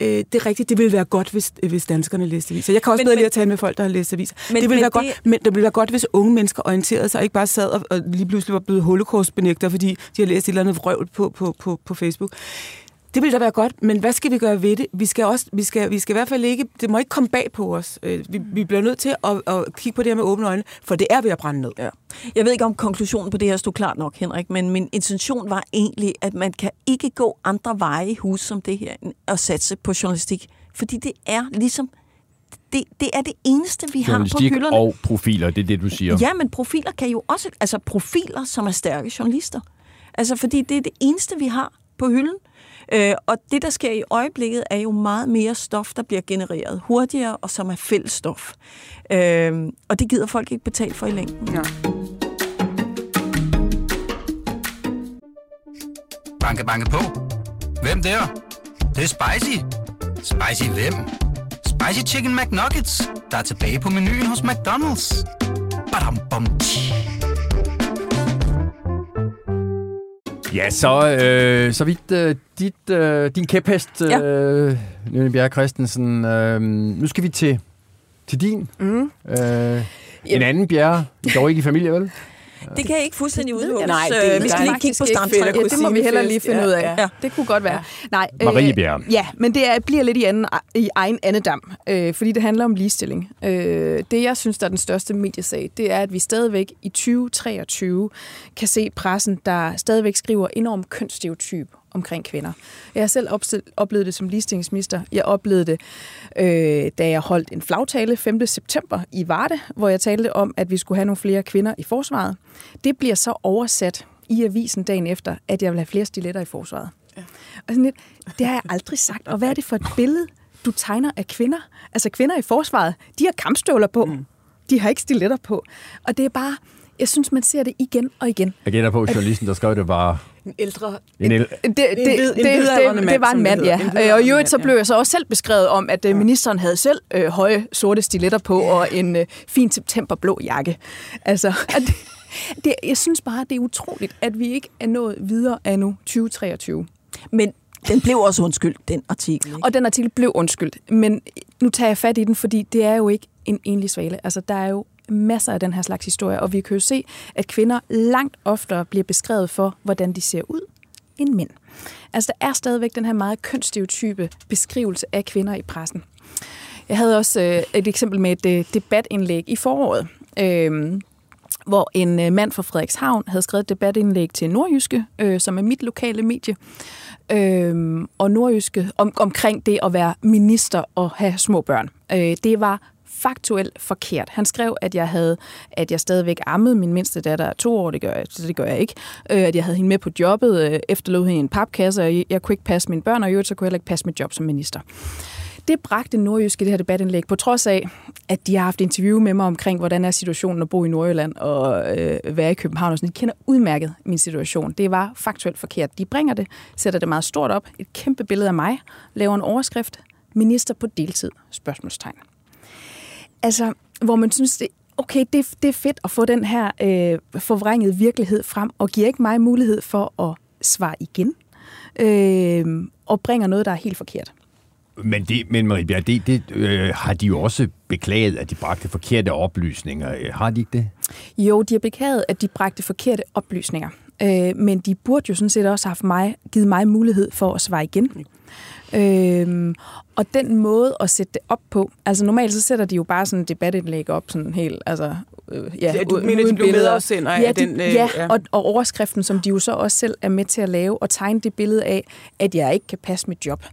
øh, det er rigtigt, det ville være godt, hvis, hvis danskerne læste aviser. Jeg kan også men, bedre lide at tale med folk, der har læst aviser. Men, det ville men være det... godt, men det ville være godt, hvis unge mennesker orienterede sig, og ikke bare sad og, og lige pludselig var blevet holocaustbenægter, fordi de har læst et eller andet vrøvl på, på, på, på Facebook. Det ville da være godt, men hvad skal vi gøre ved det? Vi skal, også, vi skal, vi skal i hvert fald ikke, det må ikke komme bag på os. Øh, vi, vi bliver nødt til at, at kigge på det her med åbne øjne, for det er ved at brænde ned. Ja. Jeg ved ikke, om konklusionen på det her stod klart nok, Henrik, men min intention var egentlig, at man kan ikke gå andre veje i hus som det her, og satse på journalistik. Fordi det er ligesom det, det er det eneste, vi har på hylderne. og profiler, det er det, du siger. Ja, men profiler kan jo også... Altså profiler, som er stærke journalister. Altså, fordi det er det eneste, vi har på hylden. Øh, og det, der sker i øjeblikket, er jo meget mere stof, der bliver genereret hurtigere, og som er fælles stof. Øh, og det gider folk ikke betale for i længden. Ja. Banke, banke på. Hvem der? Det, det er spicy. Spicy hvem? Spicy Chicken McNuggets, der er tilbage på menuen hos McDonald's. Badum, bom, tji. Ja, så, øh, så vidt øh, dit, øh, din kæphest, ja. øh, Nynne Bjerg Christensen. Øh, nu skal vi til, til din. Mm. Øh, en anden bjerg, dog ikke i familie, vel? Det kan jeg ikke fuldstændig udelukke. Nej, det, øh, vi skal lige kigge på standtræet. Ja, det må vi heller lige finde ud af. Ja. Det kunne godt være. Ja. Nej, øh, Marie Bjerg. Ja, men det er, bliver lidt i, anden, i egen andedam, øh, fordi det handler om ligestilling. Øh, det, jeg synes, der er den største mediesag, det er, at vi stadigvæk i 2023 kan se pressen, der stadigvæk skriver enormt kønsstereotyp omkring kvinder. Jeg har selv oplevet det som ligestillingsminister. Jeg oplevede det, øh, da jeg holdt en flagtale 5. september i Varde, hvor jeg talte om, at vi skulle have nogle flere kvinder i forsvaret. Det bliver så oversat i avisen dagen efter, at jeg vil have flere stiletter i forsvaret. Ja. Og sådan lidt, det har jeg aldrig sagt. Og hvad er det for et billede, du tegner af kvinder? Altså kvinder i forsvaret, de har kampstøvler på. Mm. De har ikke stiletter på. Og det er bare, jeg synes, man ser det igen og igen. Jeg gætter på, at journalisten, der skrev det, var en ældre... En ældre det, det, det, det, det, det var en mand, ja. En og i øvrigt så blev jeg så også selv beskrevet om, at ja. ministeren havde selv øh, høje sorte stiletter på ja. og en øh, fin septemberblå jakke. Altså, det, det, jeg synes bare, det er utroligt, at vi ikke er nået videre af nu 2023. Men den blev også undskyldt, den artikel. Ikke? Og den artikel blev undskyldt. Men nu tager jeg fat i den, fordi det er jo ikke en enlig svale. Altså, der er jo masser af den her slags historie, og vi kan jo se, at kvinder langt oftere bliver beskrevet for, hvordan de ser ud, end mænd. Altså, der er stadigvæk den her meget kønsstereotype beskrivelse af kvinder i pressen. Jeg havde også øh, et eksempel med et øh, debatindlæg i foråret, øh, hvor en øh, mand fra Frederikshavn havde skrevet et debatindlæg til Nordjyske, øh, som er mit lokale medie, øh, og Nordjyske om, omkring det at være minister og have små børn. Øh, det var faktuelt forkert. Han skrev, at jeg havde, at jeg stadigvæk ammede min mindste datter er to år, det gør jeg, så det gør jeg ikke. Øh, at jeg havde hende med på jobbet, øh, efterlod hende en papkasse, og jeg kunne ikke passe mine børn, og i øvrigt så kunne jeg heller ikke passe mit job som minister. Det bragte Nordjysk i det her debatindlæg, på trods af, at de har haft interview med mig omkring, hvordan er situationen at bo i Nordjylland og øh, være i København. Og sådan. De kender udmærket min situation. Det var faktuelt forkert. De bringer det, sætter det meget stort op, et kæmpe billede af mig, laver en overskrift, minister på deltid, spørgsmålstegn. Altså, hvor man synes, det, okay, det, det er fedt at få den her øh, forvrængede virkelighed frem, og giver ikke mig mulighed for at svare igen, øh, og bringer noget, der er helt forkert. Men, det, men Marie Bjerg, det, det øh, har de jo også beklaget, at de bragte forkerte oplysninger. Har de ikke det? Jo, de har beklaget, at de bragte forkerte oplysninger. Øh, men de burde jo sådan set også have haft mig, givet mig mulighed for at svare igen. Øhm, og den måde at sætte det op på, altså normalt så sætter de jo bare sådan et debatindlæg op, sådan helt, altså, øh, ja, Ja, du uden- mener, de uden blev billeder. medafsender af ja, de, den, øh, ja, ja. Og, og overskriften, som de jo så også selv er med til at lave, og tegne det billede af, at jeg ikke kan passe mit job.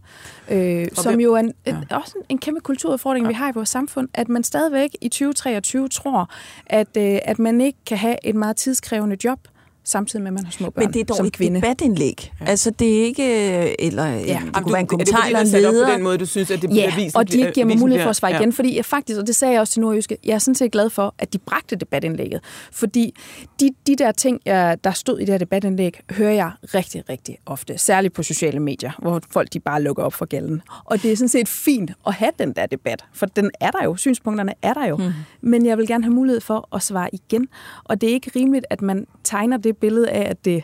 Øh, som hvem- jo er en, ja. også en, en kæmpe kulturudfordring, ja. vi har i vores samfund, at man stadigvæk i 2023 tror, at, øh, at man ikke kan have et meget tidskrævende job, samtidig med, at man har små børn Men det er dog som et kvinde. debatindlæg. Ja. Altså, det er ikke... Eller, ja. det Jamen, kunne du- være en kommentar eller en er leder. på den måde, du synes, at det Ja, avisen og de bliver- ikke giver mig avisen mulighed bliver- for at svare ja. igen, fordi jeg faktisk, og det sagde jeg også til Nordjyske, jeg er sådan set glad for, at de bragte debatindlægget. Fordi de, de der ting, jeg, der stod i det her debatindlæg, hører jeg rigtig, rigtig ofte. Særligt på sociale medier, hvor folk de bare lukker op for gælden. Og det er sådan set fint at have den der debat, for den er der jo, synspunkterne er der jo. Mm. Men jeg vil gerne have mulighed for at svare igen. Og det er ikke rimeligt, at man tegner det billede af, at det,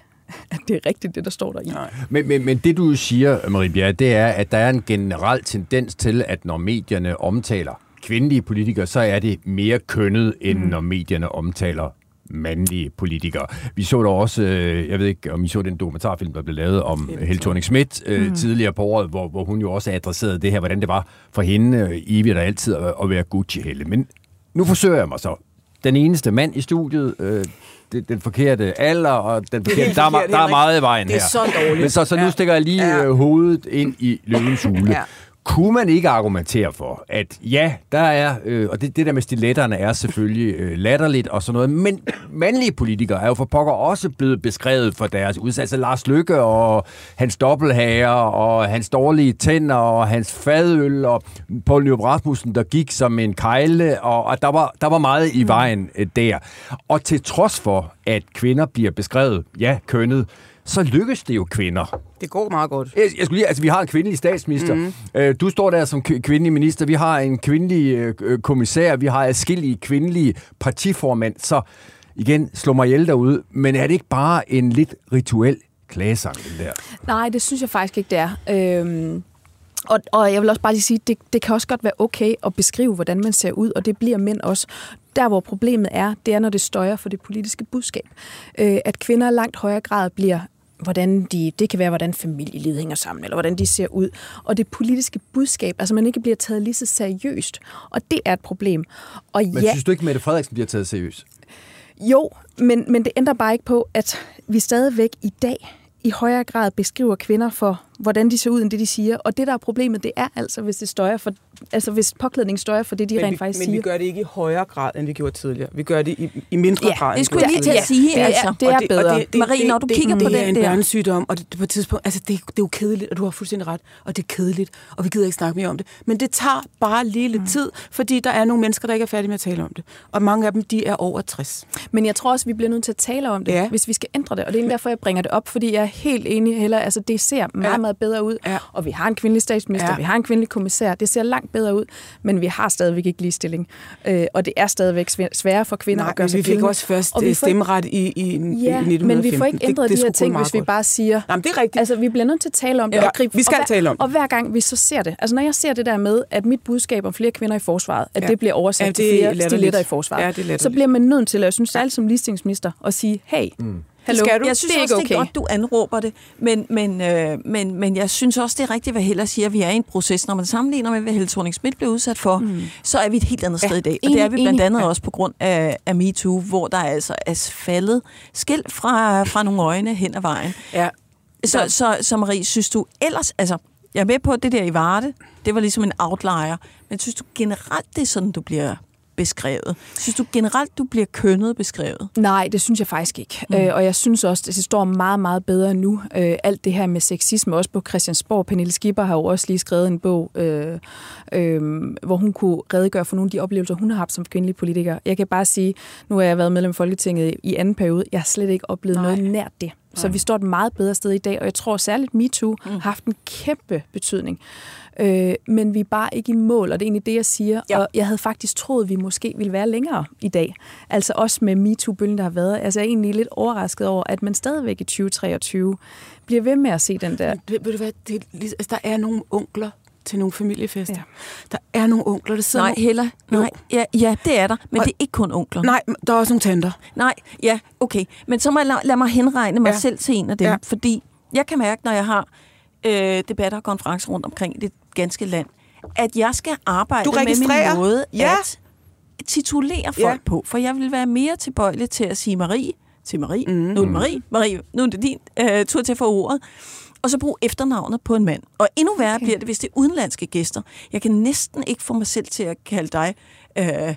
at det er rigtigt, det der står der i. Men, men, men det, du siger, Marie Bjerre, det er, at der er en generel tendens til, at når medierne omtaler kvindelige politikere, så er det mere kønnet, end mm. når medierne omtaler mandlige politikere. Vi så da også, øh, jeg ved ikke, om I så den dokumentarfilm, der blev lavet om Helle thorning Schmidt øh, mm. tidligere på året, hvor, hvor hun jo også adresserede det her, hvordan det var for hende, øh, evigt og altid, at, at være Gucci-helle. Men nu forsøger jeg mig så. Den eneste mand i studiet, øh, det, den forkerte alder, og den forkerte, der, er, forkert, ma- der er meget i vejen Det er her. så dårligt. Men så, så nu Ja. stikker jeg lige Ja. ja. hovedet ind i løvens hule. Ja. Kunne man ikke argumentere for, at ja, der er, øh, og det, det der med stiletterne er selvfølgelig øh, latterligt og sådan noget, men mandlige politikere er jo for pokker også blevet beskrevet for deres udsats. Altså Lars Lykke og hans dobbelthager og hans dårlige tænder og hans fadøl og Poul Nyrup Rasmussen, der gik som en kejle, og, og der, var, der var meget i vejen øh, der. Og til trods for, at kvinder bliver beskrevet, ja, kønnet, så lykkes det jo kvinder. Det går meget godt. Jeg, jeg skulle lige, altså, vi har en kvindelig statsminister. Mm. Øh, du står der som k- kvindelig minister. Vi har en kvindelig øh, øh, kommissær. Vi har adskillige kvindelige partiformænd. Så igen, slå mig ihjel derude. Men er det ikke bare en lidt rituel klagesang, den der? Nej, det synes jeg faktisk ikke, det er. Øhm, og, og jeg vil også bare lige sige, det, det kan også godt være okay at beskrive, hvordan man ser ud, og det bliver mænd også. Der, hvor problemet er, det er, når det støjer for det politiske budskab. Øh, at kvinder i langt højere grad bliver hvordan de, det kan være, hvordan familielivet hænger sammen, eller hvordan de ser ud. Og det politiske budskab, altså man ikke bliver taget lige så seriøst. Og det er et problem. Og Men ja, synes du ikke, Mette Frederiksen bliver taget seriøst? jo, men, men det ændrer bare ikke på, at vi stadigvæk i dag i højere grad beskriver kvinder for, hvordan de ser ud, end det, de siger. Og det, der er problemet, det er altså, hvis det støjer for, altså hvis påklædning støjer for det, de Men, rent vi, faktisk men siger. vi gør det ikke i højere grad, end vi gjorde tidligere. Vi gør det i, i mindre Ja, grad. det end skulle vi jeg lige til at sige, det er- altså. det er Og og bedre. Marie, når du det, kigger det, på det er den en børnesygdom, og det, det, på et tidspunkt, altså det, det er jo kedeligt, og du har fuldstændig ret, og det er kedeligt, og vi gider ikke snakke mere om det. Men det tager bare lige lidt tid, fordi der er nogle mennesker, der ikke er færdige med at tale om det. Og mange af dem, de er over 60. Men jeg tror også, vi bliver nødt til at tale om det, Ja. ja. hvis vi skal ændre det. Og det er derfor, jeg bringer det op, fordi jeg er helt enig heller. Altså, det ser meget, Ja. meget bedre ud. Ja. Og vi har en kvindelig statsminister, Ja. vi har en kvindelig kommissær. Det ser langt bedre ud, men vi har stadigvæk ikke ligestilling. Øh, og det er stadigvæk svær- sværere for kvinder Nej, at gøre sig vi fik gældende. også først Og vi øh, får stemmeret i, i, i Ja, 1915. men vi får ikke ændret det de her ting, meget hvis vi bare siger... Nej, men det er rigtigt. Altså, vi bliver nødt til at tale om det. Ja, og gribe, vi skal og hver, tale om det. Og hver gang vi så ser det, altså når jeg ser det der med, at mit budskab om flere kvinder i forsvaret, at Ja. det bliver oversat Ja, det til er flere stiletter i forsvaret, Ja, det så bliver man nødt til, og jeg synes særligt som ligestillingsminister, at sige, hey, mm. Hallo, skal du. Jeg synes det er også, ikke det er okay. godt, du anråber det, men, men, øh, men, men jeg synes også, det er rigtigt, hvad Hella siger, vi er i en proces. Når man sammenligner med, hvad Helle thorning blev udsat for, mm. så er vi et helt andet sted Ja, i dag. Og enig, det er vi blandt enig. andet Ja. også på grund af, af MeToo, hvor der altså er faldet skilt fra, fra nogle øjne hen ad vejen. Ja, Så, så, så Marie, synes du ellers, altså, jeg er med på, at det der i Varde, det var ligesom en outlier, men synes du generelt, det er sådan, du bliver beskrevet? Synes du generelt, du bliver kønnet beskrevet? Nej, det synes jeg faktisk ikke. Mm. Øh, og jeg synes også, at det står meget, meget bedre nu. Øh, alt det her med sexisme, også på Christiansborg. Pernille Skipper har jo også lige skrevet en bog, øh, øh, hvor hun kunne redegøre for nogle af de oplevelser, hun har haft som kvindelig politiker. Jeg kan bare sige, nu har jeg været medlem af Folketinget i anden periode, jeg har slet ikke oplevet Nej. noget nært det. Så vi står et meget bedre sted i dag, og jeg tror særligt MeToo mm. har haft en kæmpe betydning. Øh, men vi er bare ikke i mål, og det er egentlig det, jeg siger. Ja. Og jeg havde faktisk troet, at vi måske ville være længere i dag. Altså også med MeToo-bølgen, der har været. Altså jeg er egentlig lidt overrasket over, at man stadigvæk i 2023 bliver ved med at se den der... Ved, ved du hvad, det, er altså, der er nogle onkler, til nogle familiefester. Ja. Der er nogle onkler, der sidder... Nej, Hella, nej, ja, ja, det er der, men Og- det er ikke kun onkler. Nej, der er også nogle tanter. Nej, ja, okay. Men så må jeg lad, lad mig henregne mig Ja. selv til en af dem, ja. fordi jeg kan mærke, når jeg har øh, debatter og konferencer rundt omkring i det ganske land, at jeg skal arbejde Du med registrerer. min måde Ja. at titulere folk Ja. på, for jeg vil være mere tilbøjelig til at sige Marie til Marie. Mm. Nu er det Marie, Marie, nu er det din øh, tur til at få ordet. Og så brug efternavnet på en mand. Og endnu værre okay. bliver det, hvis det er udenlandske gæster. Jeg kan næsten ikke få mig selv til at kalde dig øh,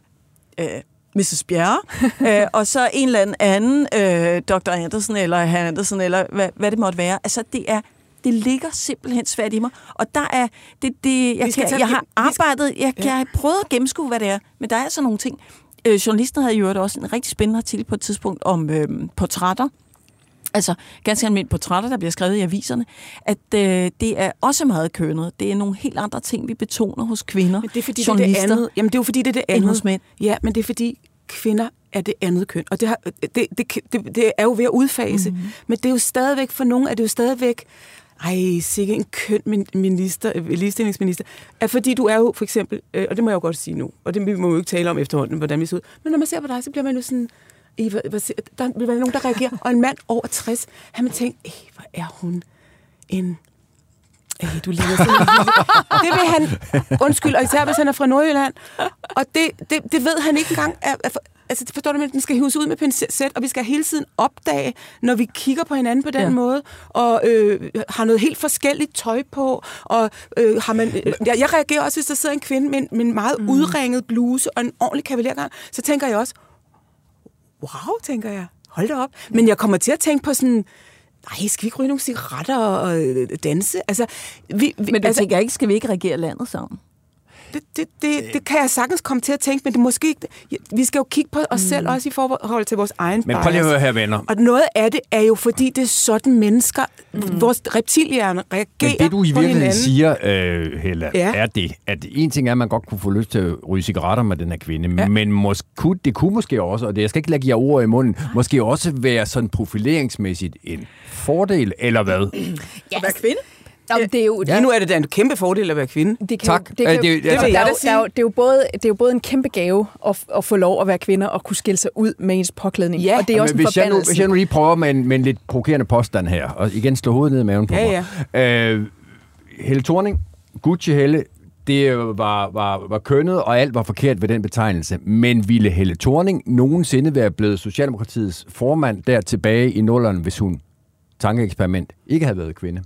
øh, Mrs. Bjerre, øh, og så en eller anden øh, Dr. Andersen, eller herr Andersen, eller hvad, hvad det måtte være. Altså, det er det ligger simpelthen svært i mig. Og der er det, det jeg, kan, jeg har arbejdet, jeg, jeg har prøvet at gennemskue, hvad det er, men der er altså nogle ting. Øh, journalisten havde jo også en rigtig spændende artikel på et tidspunkt om øh, portrætter. Altså ganske almindelige portrætter, der bliver skrevet i aviserne, at øh, det er også meget kønnet. Det er nogle helt andre ting, vi betoner hos kvinder, Men det er fordi, det er det andet. Jamen, det er jo fordi, det er det andet. hos mænd. Ja, men det er fordi, kvinder er det andet køn. Og det, har, det, det, det, det er jo ved at udfase. Mhm. Mm-hmm. Men det er jo stadigvæk, for nogen er det jo stadigvæk, ej, sikke en køn min- minister, ligestillingsminister. At fordi du er jo for eksempel, øh, og det må jeg jo godt sige nu, og det må vi jo ikke tale om efterhånden, hvordan vi ser ud. Men når man ser på dig, så bliver man jo sådan, "Ej, der vil være nogen, der reagerer. Og en mand over 60, han vil tænke, "Ej, hvor er hun en ej, du ligner sådan. Det vil han, undskyld, og især hvis han er fra Nordjylland. Og det, det, det ved han ikke engang. Er, er, altså, forstår du, at den skal hives ud med pincet, og vi skal hele tiden opdage, når vi kigger på hinanden på den. Ja. måde, og øh, har noget helt forskelligt tøj på, og øh, har man... Øh, jeg, jeg reagerer også, hvis der sidder en kvinde med en, med en meget mm. udringet bluse og en ordentlig kavalergang, så tænker jeg også, wow, tænker jeg, hold da op. Men jeg kommer til at tænke på sådan, nej, skal vi ikke ryge nogle cigaretter og øh, danse? Altså, vi, vi, Men du altså, tænker ikke, skal vi ikke regere landet sammen? Det, det, det, det kan jeg sagtens komme til at tænke, men det måske ikke... Vi skal jo kigge på os mm. selv også i forhold til vores egen Men prøv lige at høre her, venner. Og noget af det er jo, fordi det er sådan mennesker, mm. vores reptilhjerne reagerer Men det, du i virkeligheden siger, øh, Hella, Ja. er det, at en ting er, at man godt kunne få lyst til at ryge cigaretter med den her kvinde, Ja. men måske, kunne- det kunne måske også, og det, jeg skal ikke lægge jer ord i munden, måske også være sådan profileringsmæssigt en fordel, eller hvad? Ja, være kvinde? Jamen, det er jo, Lige nu er det da en kæmpe fordel at være kvinde. Det kan Tak. Jo, det, kan, Øh, jo- det- det, altså- der, er jo- der, jo- det, er jo både, det er jo både en kæmpe gave at, at få lov at være kvinder og kunne skille sig ud med ens påklædning. Ja. og det er også en hvis, jeg nu, hvis jeg nu lige prøver med en, med en lidt provokerende påstand her, og igen slå hovedet ned i maven på Ja, mig. Øh, Helle Thorning, Gucci Helle, det øh, var, var, var kønnet, og alt var forkert ved den betegnelse. Men ville Helle Thorning nogensinde være blevet Socialdemokratiets formand der tilbage i nullerne, hvis hun, tankeeksperiment, ikke havde været kvinde?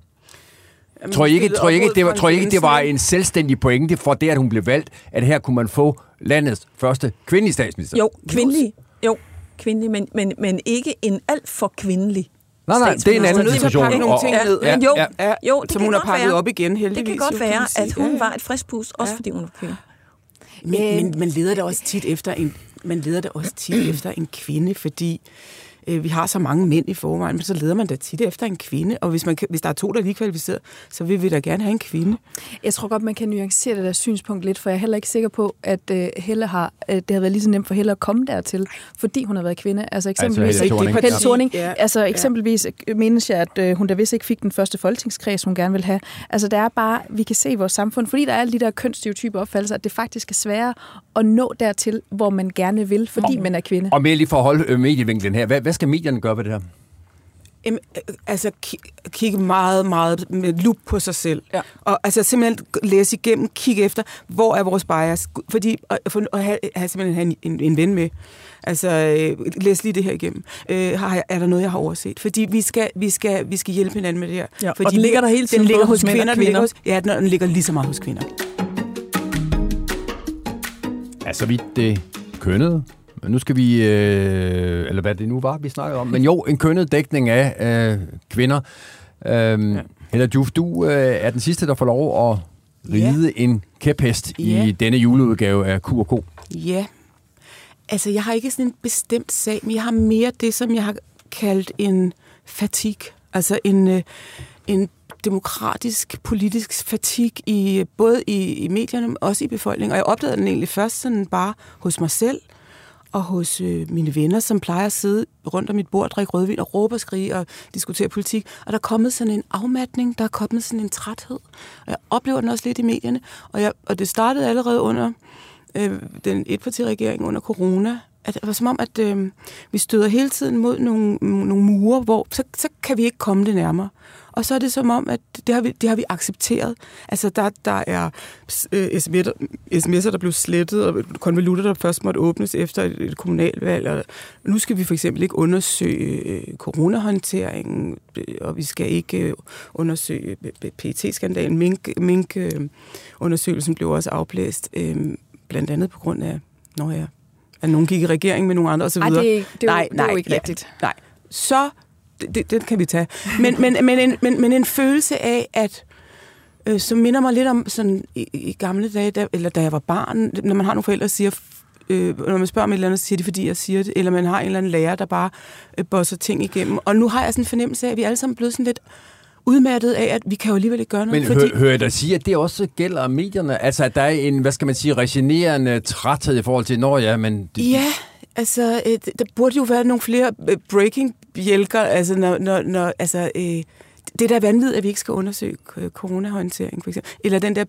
Jamen, Tror I ikke, tror I ikke, det var, tror I ikke, det var en selvstændig pointe for det, at hun blev valgt, at her kunne man få landets første kvindelige statsminister? Jo, kvindelig. Jo, kvindelig, men, men, men ikke en alt for kvindelig. Nej, nej, det er en anden Hun er diskussion. nogle ting ned. Ja, jo, ja. Ja, jo, det som hun har pakket være. op igen, heldigvis. Det kan godt være, at hun Ja, ja. var et frisk pus, også Ja. fordi hun var kvinde. Men, men man leder da også tit efter en, man leder da også tit efter en kvinde, fordi øh, vi har så mange mænd i forvejen, men så leder man da tit efter en kvinde, og hvis, man, kan- hvis der er to, der er lige kvalificeret, så vil vi da gerne have en kvinde. Jeg tror godt, man kan nuancere det der synspunkt lidt, for jeg er heller ikke sikker på, at uh, Helle har, uh, det har været lige så nemt for Helle at komme dertil, fordi hun har været kvinde. Altså eksempelvis Helle Thorning. Thorning. Ja, Altså ja. eksempelvis øh, menes jeg, at uh, hun da vist ikke fik den første folketingskreds, hun gerne vil have. Altså der er bare, vi kan se i vores samfund, fordi der er alle de der kønsstereotype opfattelser, at det faktisk er sværere at nå dertil, hvor man gerne vil, fordi man er kvinde. Og med lige for at holde øh, medievinklen her, hvad, hvad skal medierne gøre ved det her? Jamen, altså ki- kigge meget, meget med lup på sig selv. Ja. Og altså simpelthen læse igennem, kigge efter, hvor er vores bias. Fordi at, for, at have, have simpelthen have en, en, en ven med. Altså, øh, læs lige det her igennem. Øh, har, er der noget, jeg har overset? Fordi vi skal, vi skal, vi skal hjælpe hinanden med det her. Ja, og Fordi den ligger vi- der hele tiden, Den ligger hos hos mænd og kvinder. Den ligger kvinder. hos, ja, den, den ligger lige så meget hos kvinder. Er så vidt det kønnede. Nu skal vi, øh, eller hvad det nu var, vi snakkede om. Men jo, en kønnet dækning af øh, kvinder. Øhm, ja. Hella Juf, du øh, er den sidste, der får lov at ride ja. en kæphest. Ja. i denne juleudgave af Q&K. Ja. Altså, jeg har ikke sådan en bestemt sag, men jeg har mere det, som jeg har kaldt en fatig. Altså en, øh, en demokratisk, politisk fatig, i, både i, i medierne, men også i befolkningen. Og jeg opdagede den egentlig først sådan bare hos mig selv og hos øh, mine venner, som plejer at sidde rundt om mit bord, drikke rødvin og råbe og skrige og diskutere politik. Og der er kommet sådan en afmatning, der er kommet sådan en træthed. Og jeg oplever den også lidt i medierne. Og, jeg, og det startede allerede under øh, den etpartiregering under corona, at det var som om, at øh, vi støder hele tiden mod nogle, nogle mure, hvor så, så kan vi ikke komme det nærmere. Og så er det som om, at det har vi, det har vi accepteret. Altså, der, der er øh, sms'er, der blev slettet, og konvolutter, der først måtte åbnes efter et, et kommunalvalg. Og nu skal vi for eksempel ikke undersøge øh, coronahåndteringen, øh, og vi skal ikke øh, undersøge PT-skandalen. Mink-undersøgelsen mink, øh, blev også afblæst, øh, blandt andet på grund af, når jeg at nogen gik i regering med nogle andre osv. Nej, det, det, det, nej, det er jo ikke ja, rigtigt. Nej, så det, det kan vi tage. Men, men, men, en, men, men en følelse af, at øh, som minder mig lidt om sådan i, i gamle dage, da, eller da jeg var barn, når man har nogle forældre, der siger, øh, når man spørger om et eller andet, så siger de, fordi jeg siger det, eller man har en eller anden lærer, der bare øh, bosser ting igennem. Og nu har jeg sådan en fornemmelse af, at vi alle sammen blevet sådan lidt udmattet af, at vi kan jo alligevel ikke gøre noget. Men fordi... hører jeg dig sige, at det også gælder medierne? Altså, at der er en, hvad skal man sige, regenerende træthed i forhold til, når ja, men... Det... Ja, altså, øh, der burde jo være nogle flere øh, breaking bjælker, altså, når, når, når altså, øh, det der vanvid, at vi ikke skal undersøge øh, coronahåndtering, for eksempel. Eller den der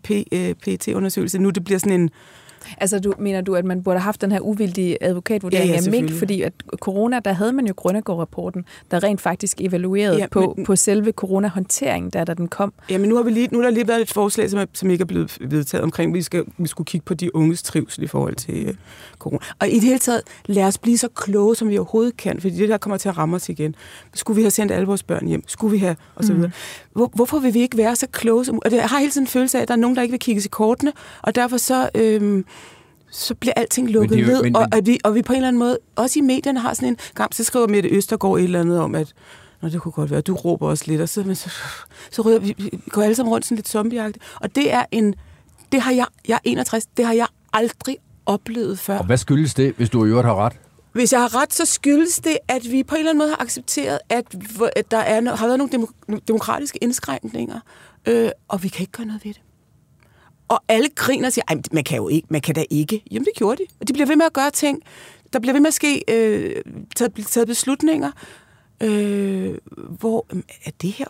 PT-undersøgelse. Øh, nu det bliver sådan en Altså, du, mener du, at man burde have haft den her uvildige advokatvurdering ja, ja, af mink, fordi at corona, der havde man jo Grønnegård-rapporten, der rent faktisk evaluerede ja, på, men, på selve coronahåndteringen, da, da den kom. Ja, men nu har, vi lige, nu har der lige været et forslag, som, er, som ikke er blevet vedtaget omkring, vi, skal, vi skulle kigge på de unges trivsel i forhold til uh, corona. Og i det hele taget, lad os blive så kloge, som vi overhovedet kan, fordi det der kommer til at ramme os igen. Skulle vi have sendt alle vores børn hjem? Skulle vi have? Og så mm. videre. Hvor, hvorfor vil vi ikke være så kloge? Som, og det, jeg har hele tiden en følelse af, at der er nogen, der ikke vil kigge i kortene, og derfor så... Øh, så bliver alting lukket men ned, men, og, og, vi, og vi på en eller anden måde, også i medierne har sådan en gang, så skriver Mette Østergaard et eller andet om, at Nå, det kunne godt være, du råber også lidt, og så, men så, så rører vi, vi går alle sammen rundt sådan lidt zombieagtigt. Og det er en, det har jeg, jeg er 61, det har jeg aldrig oplevet før. Og hvad skyldes det, hvis du i øvrigt har ret? Hvis jeg har ret, så skyldes det, at vi på en eller anden måde har accepteret, at, at der er, har været nogle demokratiske indskrænkninger, øh, og vi kan ikke gøre noget ved det. Og alle griner og siger, Ej, man kan jo ikke, man kan da ikke. Jamen det gjorde de. Og de bliver ved med at gøre ting. Der bliver ved med at ske øh, taget, taget beslutninger, øh, hvor er det her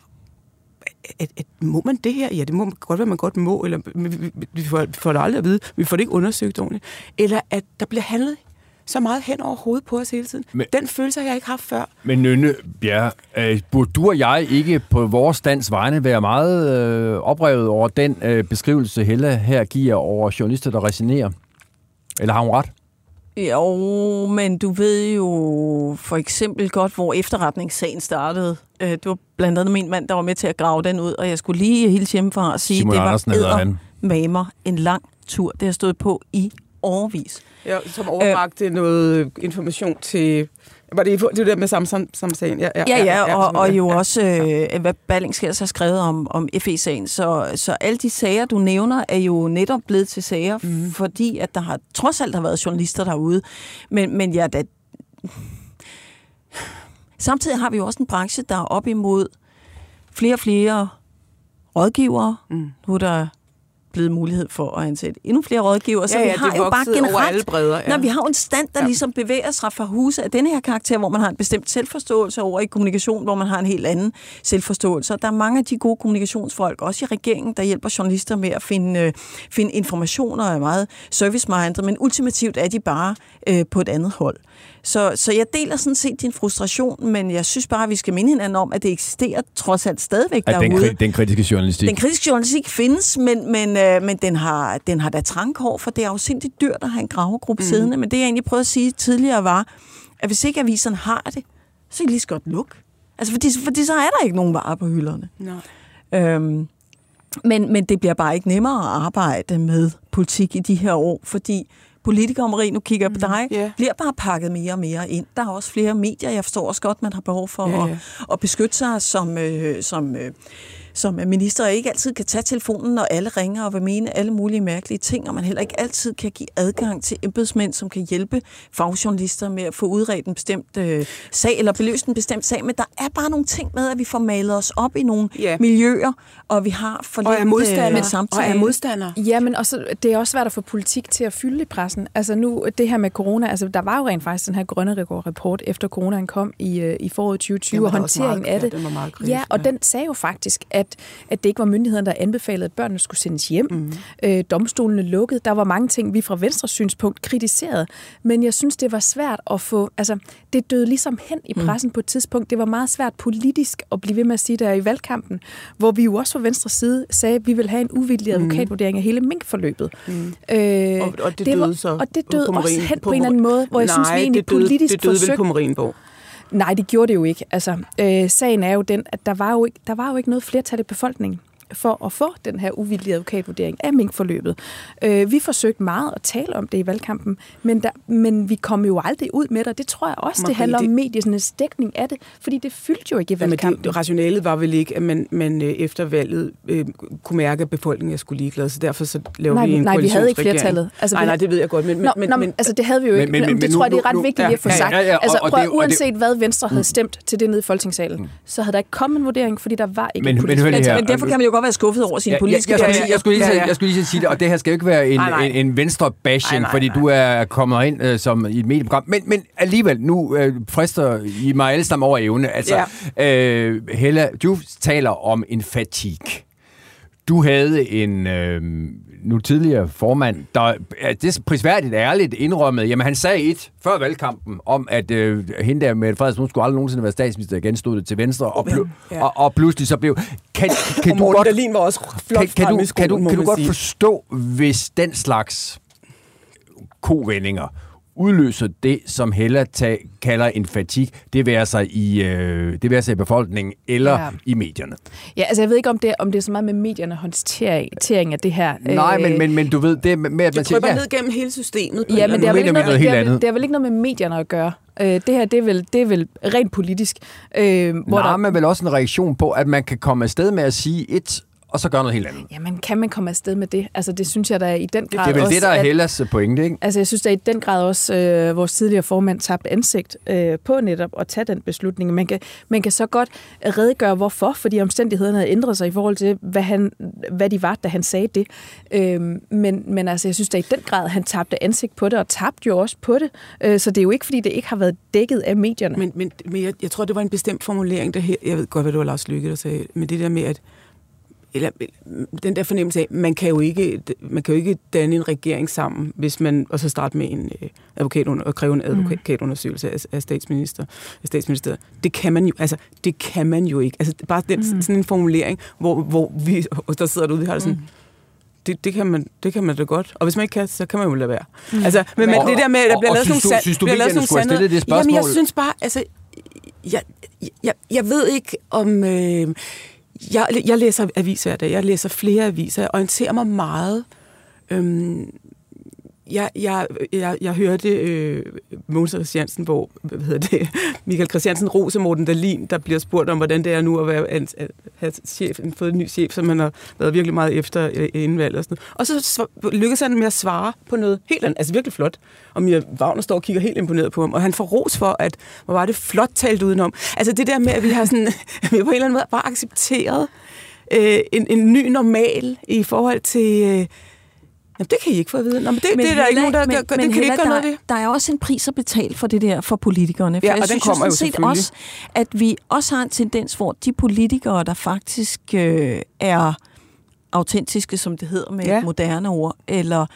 at, at, må man det her? Ja, det må man godt være, man godt må, eller vi, vi, vi, får, vi får det aldrig at vide, vi får det ikke undersøgt ordentligt. Eller at der bliver handlet så meget hen over hovedet på os hele tiden. Men, Den følelse har jeg ikke haft før. Men Nynne Bjerre, øh, burde du og jeg ikke på vores stands vegne være meget øh, oprevet over den øh, beskrivelse, Helle her giver over journalister, der resignerer? Eller har hun ret? Jo, men du ved jo for eksempel godt, hvor efterretningssagen startede. Øh, det var blandt andet min mand, der var med til at grave den ud, og jeg skulle lige hilse hjemmefra og sige, Simon det var mamer en lang tur. Det har stået på i årvis. Ja, som overbragte øh, noget information til... Var det det der med samme, samme, samme sagen? Ja, ja, ja, ja, ja og, og jo også, øh, hvad Ballingskjærs har skrevet om, om FE-sagen. Så, så alle de sager, du nævner, er jo netop blevet til sager, mm. fordi at der har trods alt har været journalister derude. Men, men ja, da... Samtidig har vi jo også en branche, der er op imod flere og flere rådgivere. Mm. Nu er der blevet mulighed for at ansætte endnu flere rådgiver. Så ja, ja, vi har jo bare generelt, alle bredder, ja. når vi har en stand, der ja. ligesom bevæger sig fra huse af denne her karakter, hvor man har en bestemt selvforståelse over i kommunikation, hvor man har en helt anden selvforståelse. Og der er mange af de gode kommunikationsfolk, også i regeringen, der hjælper journalister med at finde, øh, finde informationer og er meget service-minded, men ultimativt er de bare øh, på et andet hold. Så, så jeg deler sådan set din frustration, men jeg synes bare, at vi skal minde hinanden om, at det eksisterer trods alt stadigvæk at derude. Den, den kritiske journalistik. Den kritiske journalistik findes, men, men, øh, men den, har, den har da trankhår, for det er jo sindssygt dyrt at have en gravegruppe mm. siddende. Men det, jeg egentlig prøvede at sige tidligere, var, at hvis ikke aviserne har det, så kan de lige så godt lukke. Altså, fordi, fordi så er der ikke nogen varer på hylderne. Nej. Øhm, men, men det bliver bare ikke nemmere at arbejde med politik i de her år, fordi politikere, Marie, nu kigger jeg på mm, dig, mm, yeah. bliver bare pakket mere og mere ind. Der er også flere medier. Jeg forstår også godt, man har behov for yeah, yeah. At, at beskytte sig som, øh, som øh, som minister ikke altid kan tage telefonen, når alle ringer og vil mene alle mulige mærkelige ting, og man heller ikke altid kan give adgang til embedsmænd, som kan hjælpe fagjournalister med at få udredt en bestemt øh, sag, eller beløst en bestemt sag. Men der er bare nogle ting med, at vi får malet os op i nogle Ja. miljøer, og vi har for Og lidt modstander. øh, samtale. og er modstander. Ja, men også, det er også svært at få politik til at fylde i pressen. Altså nu, det her med corona, altså der var jo rent faktisk den her grønne rapport efter coronaen kom i, øh, i foråret 2020, Den var og håndteringen meget- af det. ja, den var meget kritisk, ja, og ja. den sagde jo faktisk, at, at det ikke var myndighederne, der anbefalede, at børnene skulle sendes hjem. Mm. Øh, domstolene lukkede. Der var mange ting, vi fra Venstres synspunkt kritiserede, men jeg synes, det var svært at få, altså det døde ligesom hen i pressen mm. på et tidspunkt. Det var meget svært politisk at blive ved med at sige der i valgkampen, hvor vi jo også fra Venstres side sagde, at vi vil have en uvildig advokatvurdering af hele minkforløbet. Mm. Øh, Og, og det, det var- døde så og det døde på også Marin- hen på en eller anden måde, hvor jeg synes, vi egentlig det døde, politisk det døde vel forsøgte- på Marienborg. Nej, det gjorde det jo ikke. Altså, øh, sagen er jo den, at der var jo, ikke, der var jo ikke noget flertal i befolkningen for at få den her uvildige advokatvurdering af minkforløbet. Øh, vi forsøgte meget at tale om det i valgkampen, men, der, men vi kom jo aldrig ud med det, og det tror jeg også, Marie, det handler om det- mediernes dækning af det, fordi det fyldte jo ikke i Jamen, valgkampen. det, rationalet var vel ikke, at man, man øh, efter valget øh, kunne mærke, at befolkningen er skulle ligeglad, så derfor så laver Nej, vi en nej, vi havde ikke flertallet. Altså, nej, nej, det ved jeg godt, men... Nå, men, nå, men, altså det havde vi jo Men- ikke, men- men, men- det men tror jeg, det er ret nu- vigtigt ja, lige at få ja, sagt. ja, ja, og- altså, og prøv, det- og det- uanset hvad Venstre havde stemt til det nede i Folketingssalen, så havde der ikke kommet en vurdering, fordi der var ikke Men- men politisk her. Men derfor kan man jo godt være skuffet over sine Ja, politiske jeg, jeg, jeg, jeg, skulle lige, Ja, ja, ja. jeg skulle lige sige det, og det her skal jo ikke være en, Nej, nej. en, en venstre-bashing, fordi nej. du er kommet ind øh, som i et medieprogram. Men, men alligevel, nu øh, frister I mig alle sammen over evne. Altså, øh, Hella, du taler om en fatigue. Du havde en øh, nu tidligere formand, der ja, det er prisværdigt ærligt indrømmede, jamen han sagde et før valgkampen om, at øh, hende der med Frederiksen, hun skulle aldrig nogensinde være statsminister igen, stod det til venstre, og, pl- Ja. og, og pludselig så blev... Kan, kan og du godt Dahlin var også flot kan, kan, du, skolen, kan du, kan du godt sige. forstå, hvis den slags kovendinger udløser det, som Hella ta- kalder en fatig, det være sig i, øh, det være sig i befolkningen eller Ja. i medierne? Ja, altså jeg ved ikke, om det, om det er så meget med medierne håndtering af det her. Nej, men, Øh, men, men du ved, det med, med at man siger, ja, ned gennem hele systemet. Ja, men det er, vel ikke noget, noget det, helt er, vel- andet. det er vel ikke noget med medierne at gøre. Øh, det her, det er vel, det er vel rent politisk. Øh, hvor Nej, der, men vel også en reaktion på, at man kan komme afsted med at sige et, og så gøre noget helt andet. Jamen, kan man komme afsted med det? Altså, det synes jeg da i den grad Det er vel også, det, der er Hellas pointe, ikke? Altså, jeg synes da i den grad også, øh, vores tidligere formand tabte ansigt øh, på netop at tage den beslutning. Man kan, man kan så godt redegøre, hvorfor, fordi omstændighederne havde ændret sig i forhold til, hvad, han, hvad de var, da han sagde det. Øh, men, men altså, jeg synes da i den grad, han tabte ansigt på det, og tabte jo også på det. Øh, så det er jo ikke, fordi det ikke har været dækket af medierne. Men, men, men jeg, jeg tror, det var en bestemt formulering, der her, jeg ved godt, hvad det var Lars Lykke, der sagde, men det der med, at eller, den der fornemmelse af, man kan jo ikke, man kan jo ikke danne en regering sammen, hvis man, og så starte med en øh, advokat under, og kræve en advokatundersøgelse af, af statsminister, af statsministeriet. Det kan man jo, altså, det kan man jo ikke. Altså, bare den, mm. sådan en formulering, hvor, hvor vi, der sidder derude, vi har det sådan, mm. det, det, kan man, det kan man da godt. Og hvis man ikke kan, så kan man jo lade være. Mm. Altså, men, men det der med, at der bliver lavet nogle du- synes du, medierne nogle skulle have sandheder- det Jamen, jeg spørgsmål? synes bare, altså, jeg, jeg, jeg ved ikke om... Øh, jeg, jeg læser aviser hver dag. Jeg læser flere aviser. Jeg orienterer mig meget. Øhm, jeg, jeg, jeg, jeg hørte øh, Mogens Christiansen, hvor hvad hedder det, Michael Christiansen rose Morten Dalin, der bliver spurgt om, hvordan det er nu at, være, at, at have chef, fået en ny chef, som han har været virkelig meget efter øh, inden valget. Og, sådan noget. og så lykkedes han med at svare på noget helt andet, altså virkelig flot. Og Mia Wagner står og kigger helt imponeret på ham, og han får ros for, at hvor var det flot talt udenom. Altså det der med, at vi har sådan, vi på en eller anden måde bare accepteret øh, en, en ny normal i forhold til... Øh, Jamen, det kan I ikke få at vide. Nå, men det, men det er der ikke nogen, der gør. Det kan I Hella, ikke gøre noget der. Der er også en pris at betale for det der for politikerne. For Ja, jeg og den synes kommer jo set også, at vi også har en tendens, hvor de politikere, der faktisk øh, er autentiske, som det hedder med Ja. et moderne ord, eller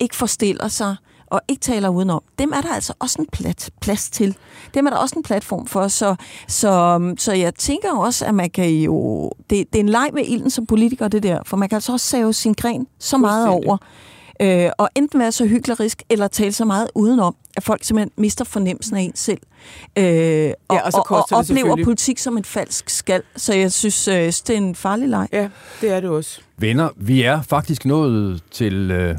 ikke forstiller sig, og ikke taler udenom, dem er der altså også en plat, plads til. Dem er der også en platform for, så, så, så jeg tænker også, at man kan jo... Det, det er en leg med ilden som politiker, det der, for man kan altså også save sin gren så meget over, øh, og enten være så hyklerisk, eller tale så meget udenom, at folk simpelthen mister fornemmelsen af en selv. Øh, og, Ja, og så og, og oplever politik som en falsk skal. Så jeg synes, øh, det er en farlig leg. Ja, det er det også. Venner, vi er faktisk nået til, øh,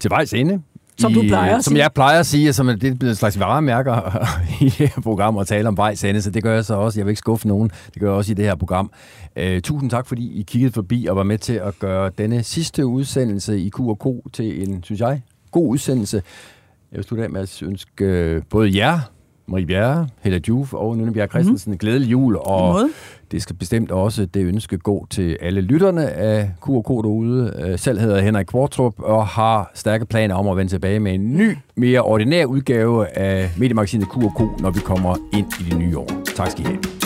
til vejs ende Som du plejer at Som sige. jeg plejer at sige, som det er blevet en slags varemærker i det her program at tale om vejs ende, så det gør jeg så også. Jeg vil ikke skuffe nogen. Det gør jeg også i det her program. Uh, tusind tak, fordi I kiggede forbi og var med til at gøre denne sidste udsendelse i Q&K til en, synes jeg, god udsendelse. Jeg vil slutte af med at ønske øh, både jer, Marie Bjerre, Hella Juf og Nynne Bjerre Christensen mm. glædelig jul, og det skal bestemt også det ønske gå til alle lytterne af Q&K derude. Øh, Selv hedder Henrik Kvartrup og har stærke planer om at vende tilbage med en ny, mere ordinær udgave af mediemagasinet Q&K, når vi kommer ind i det nye år. Tak skal I have.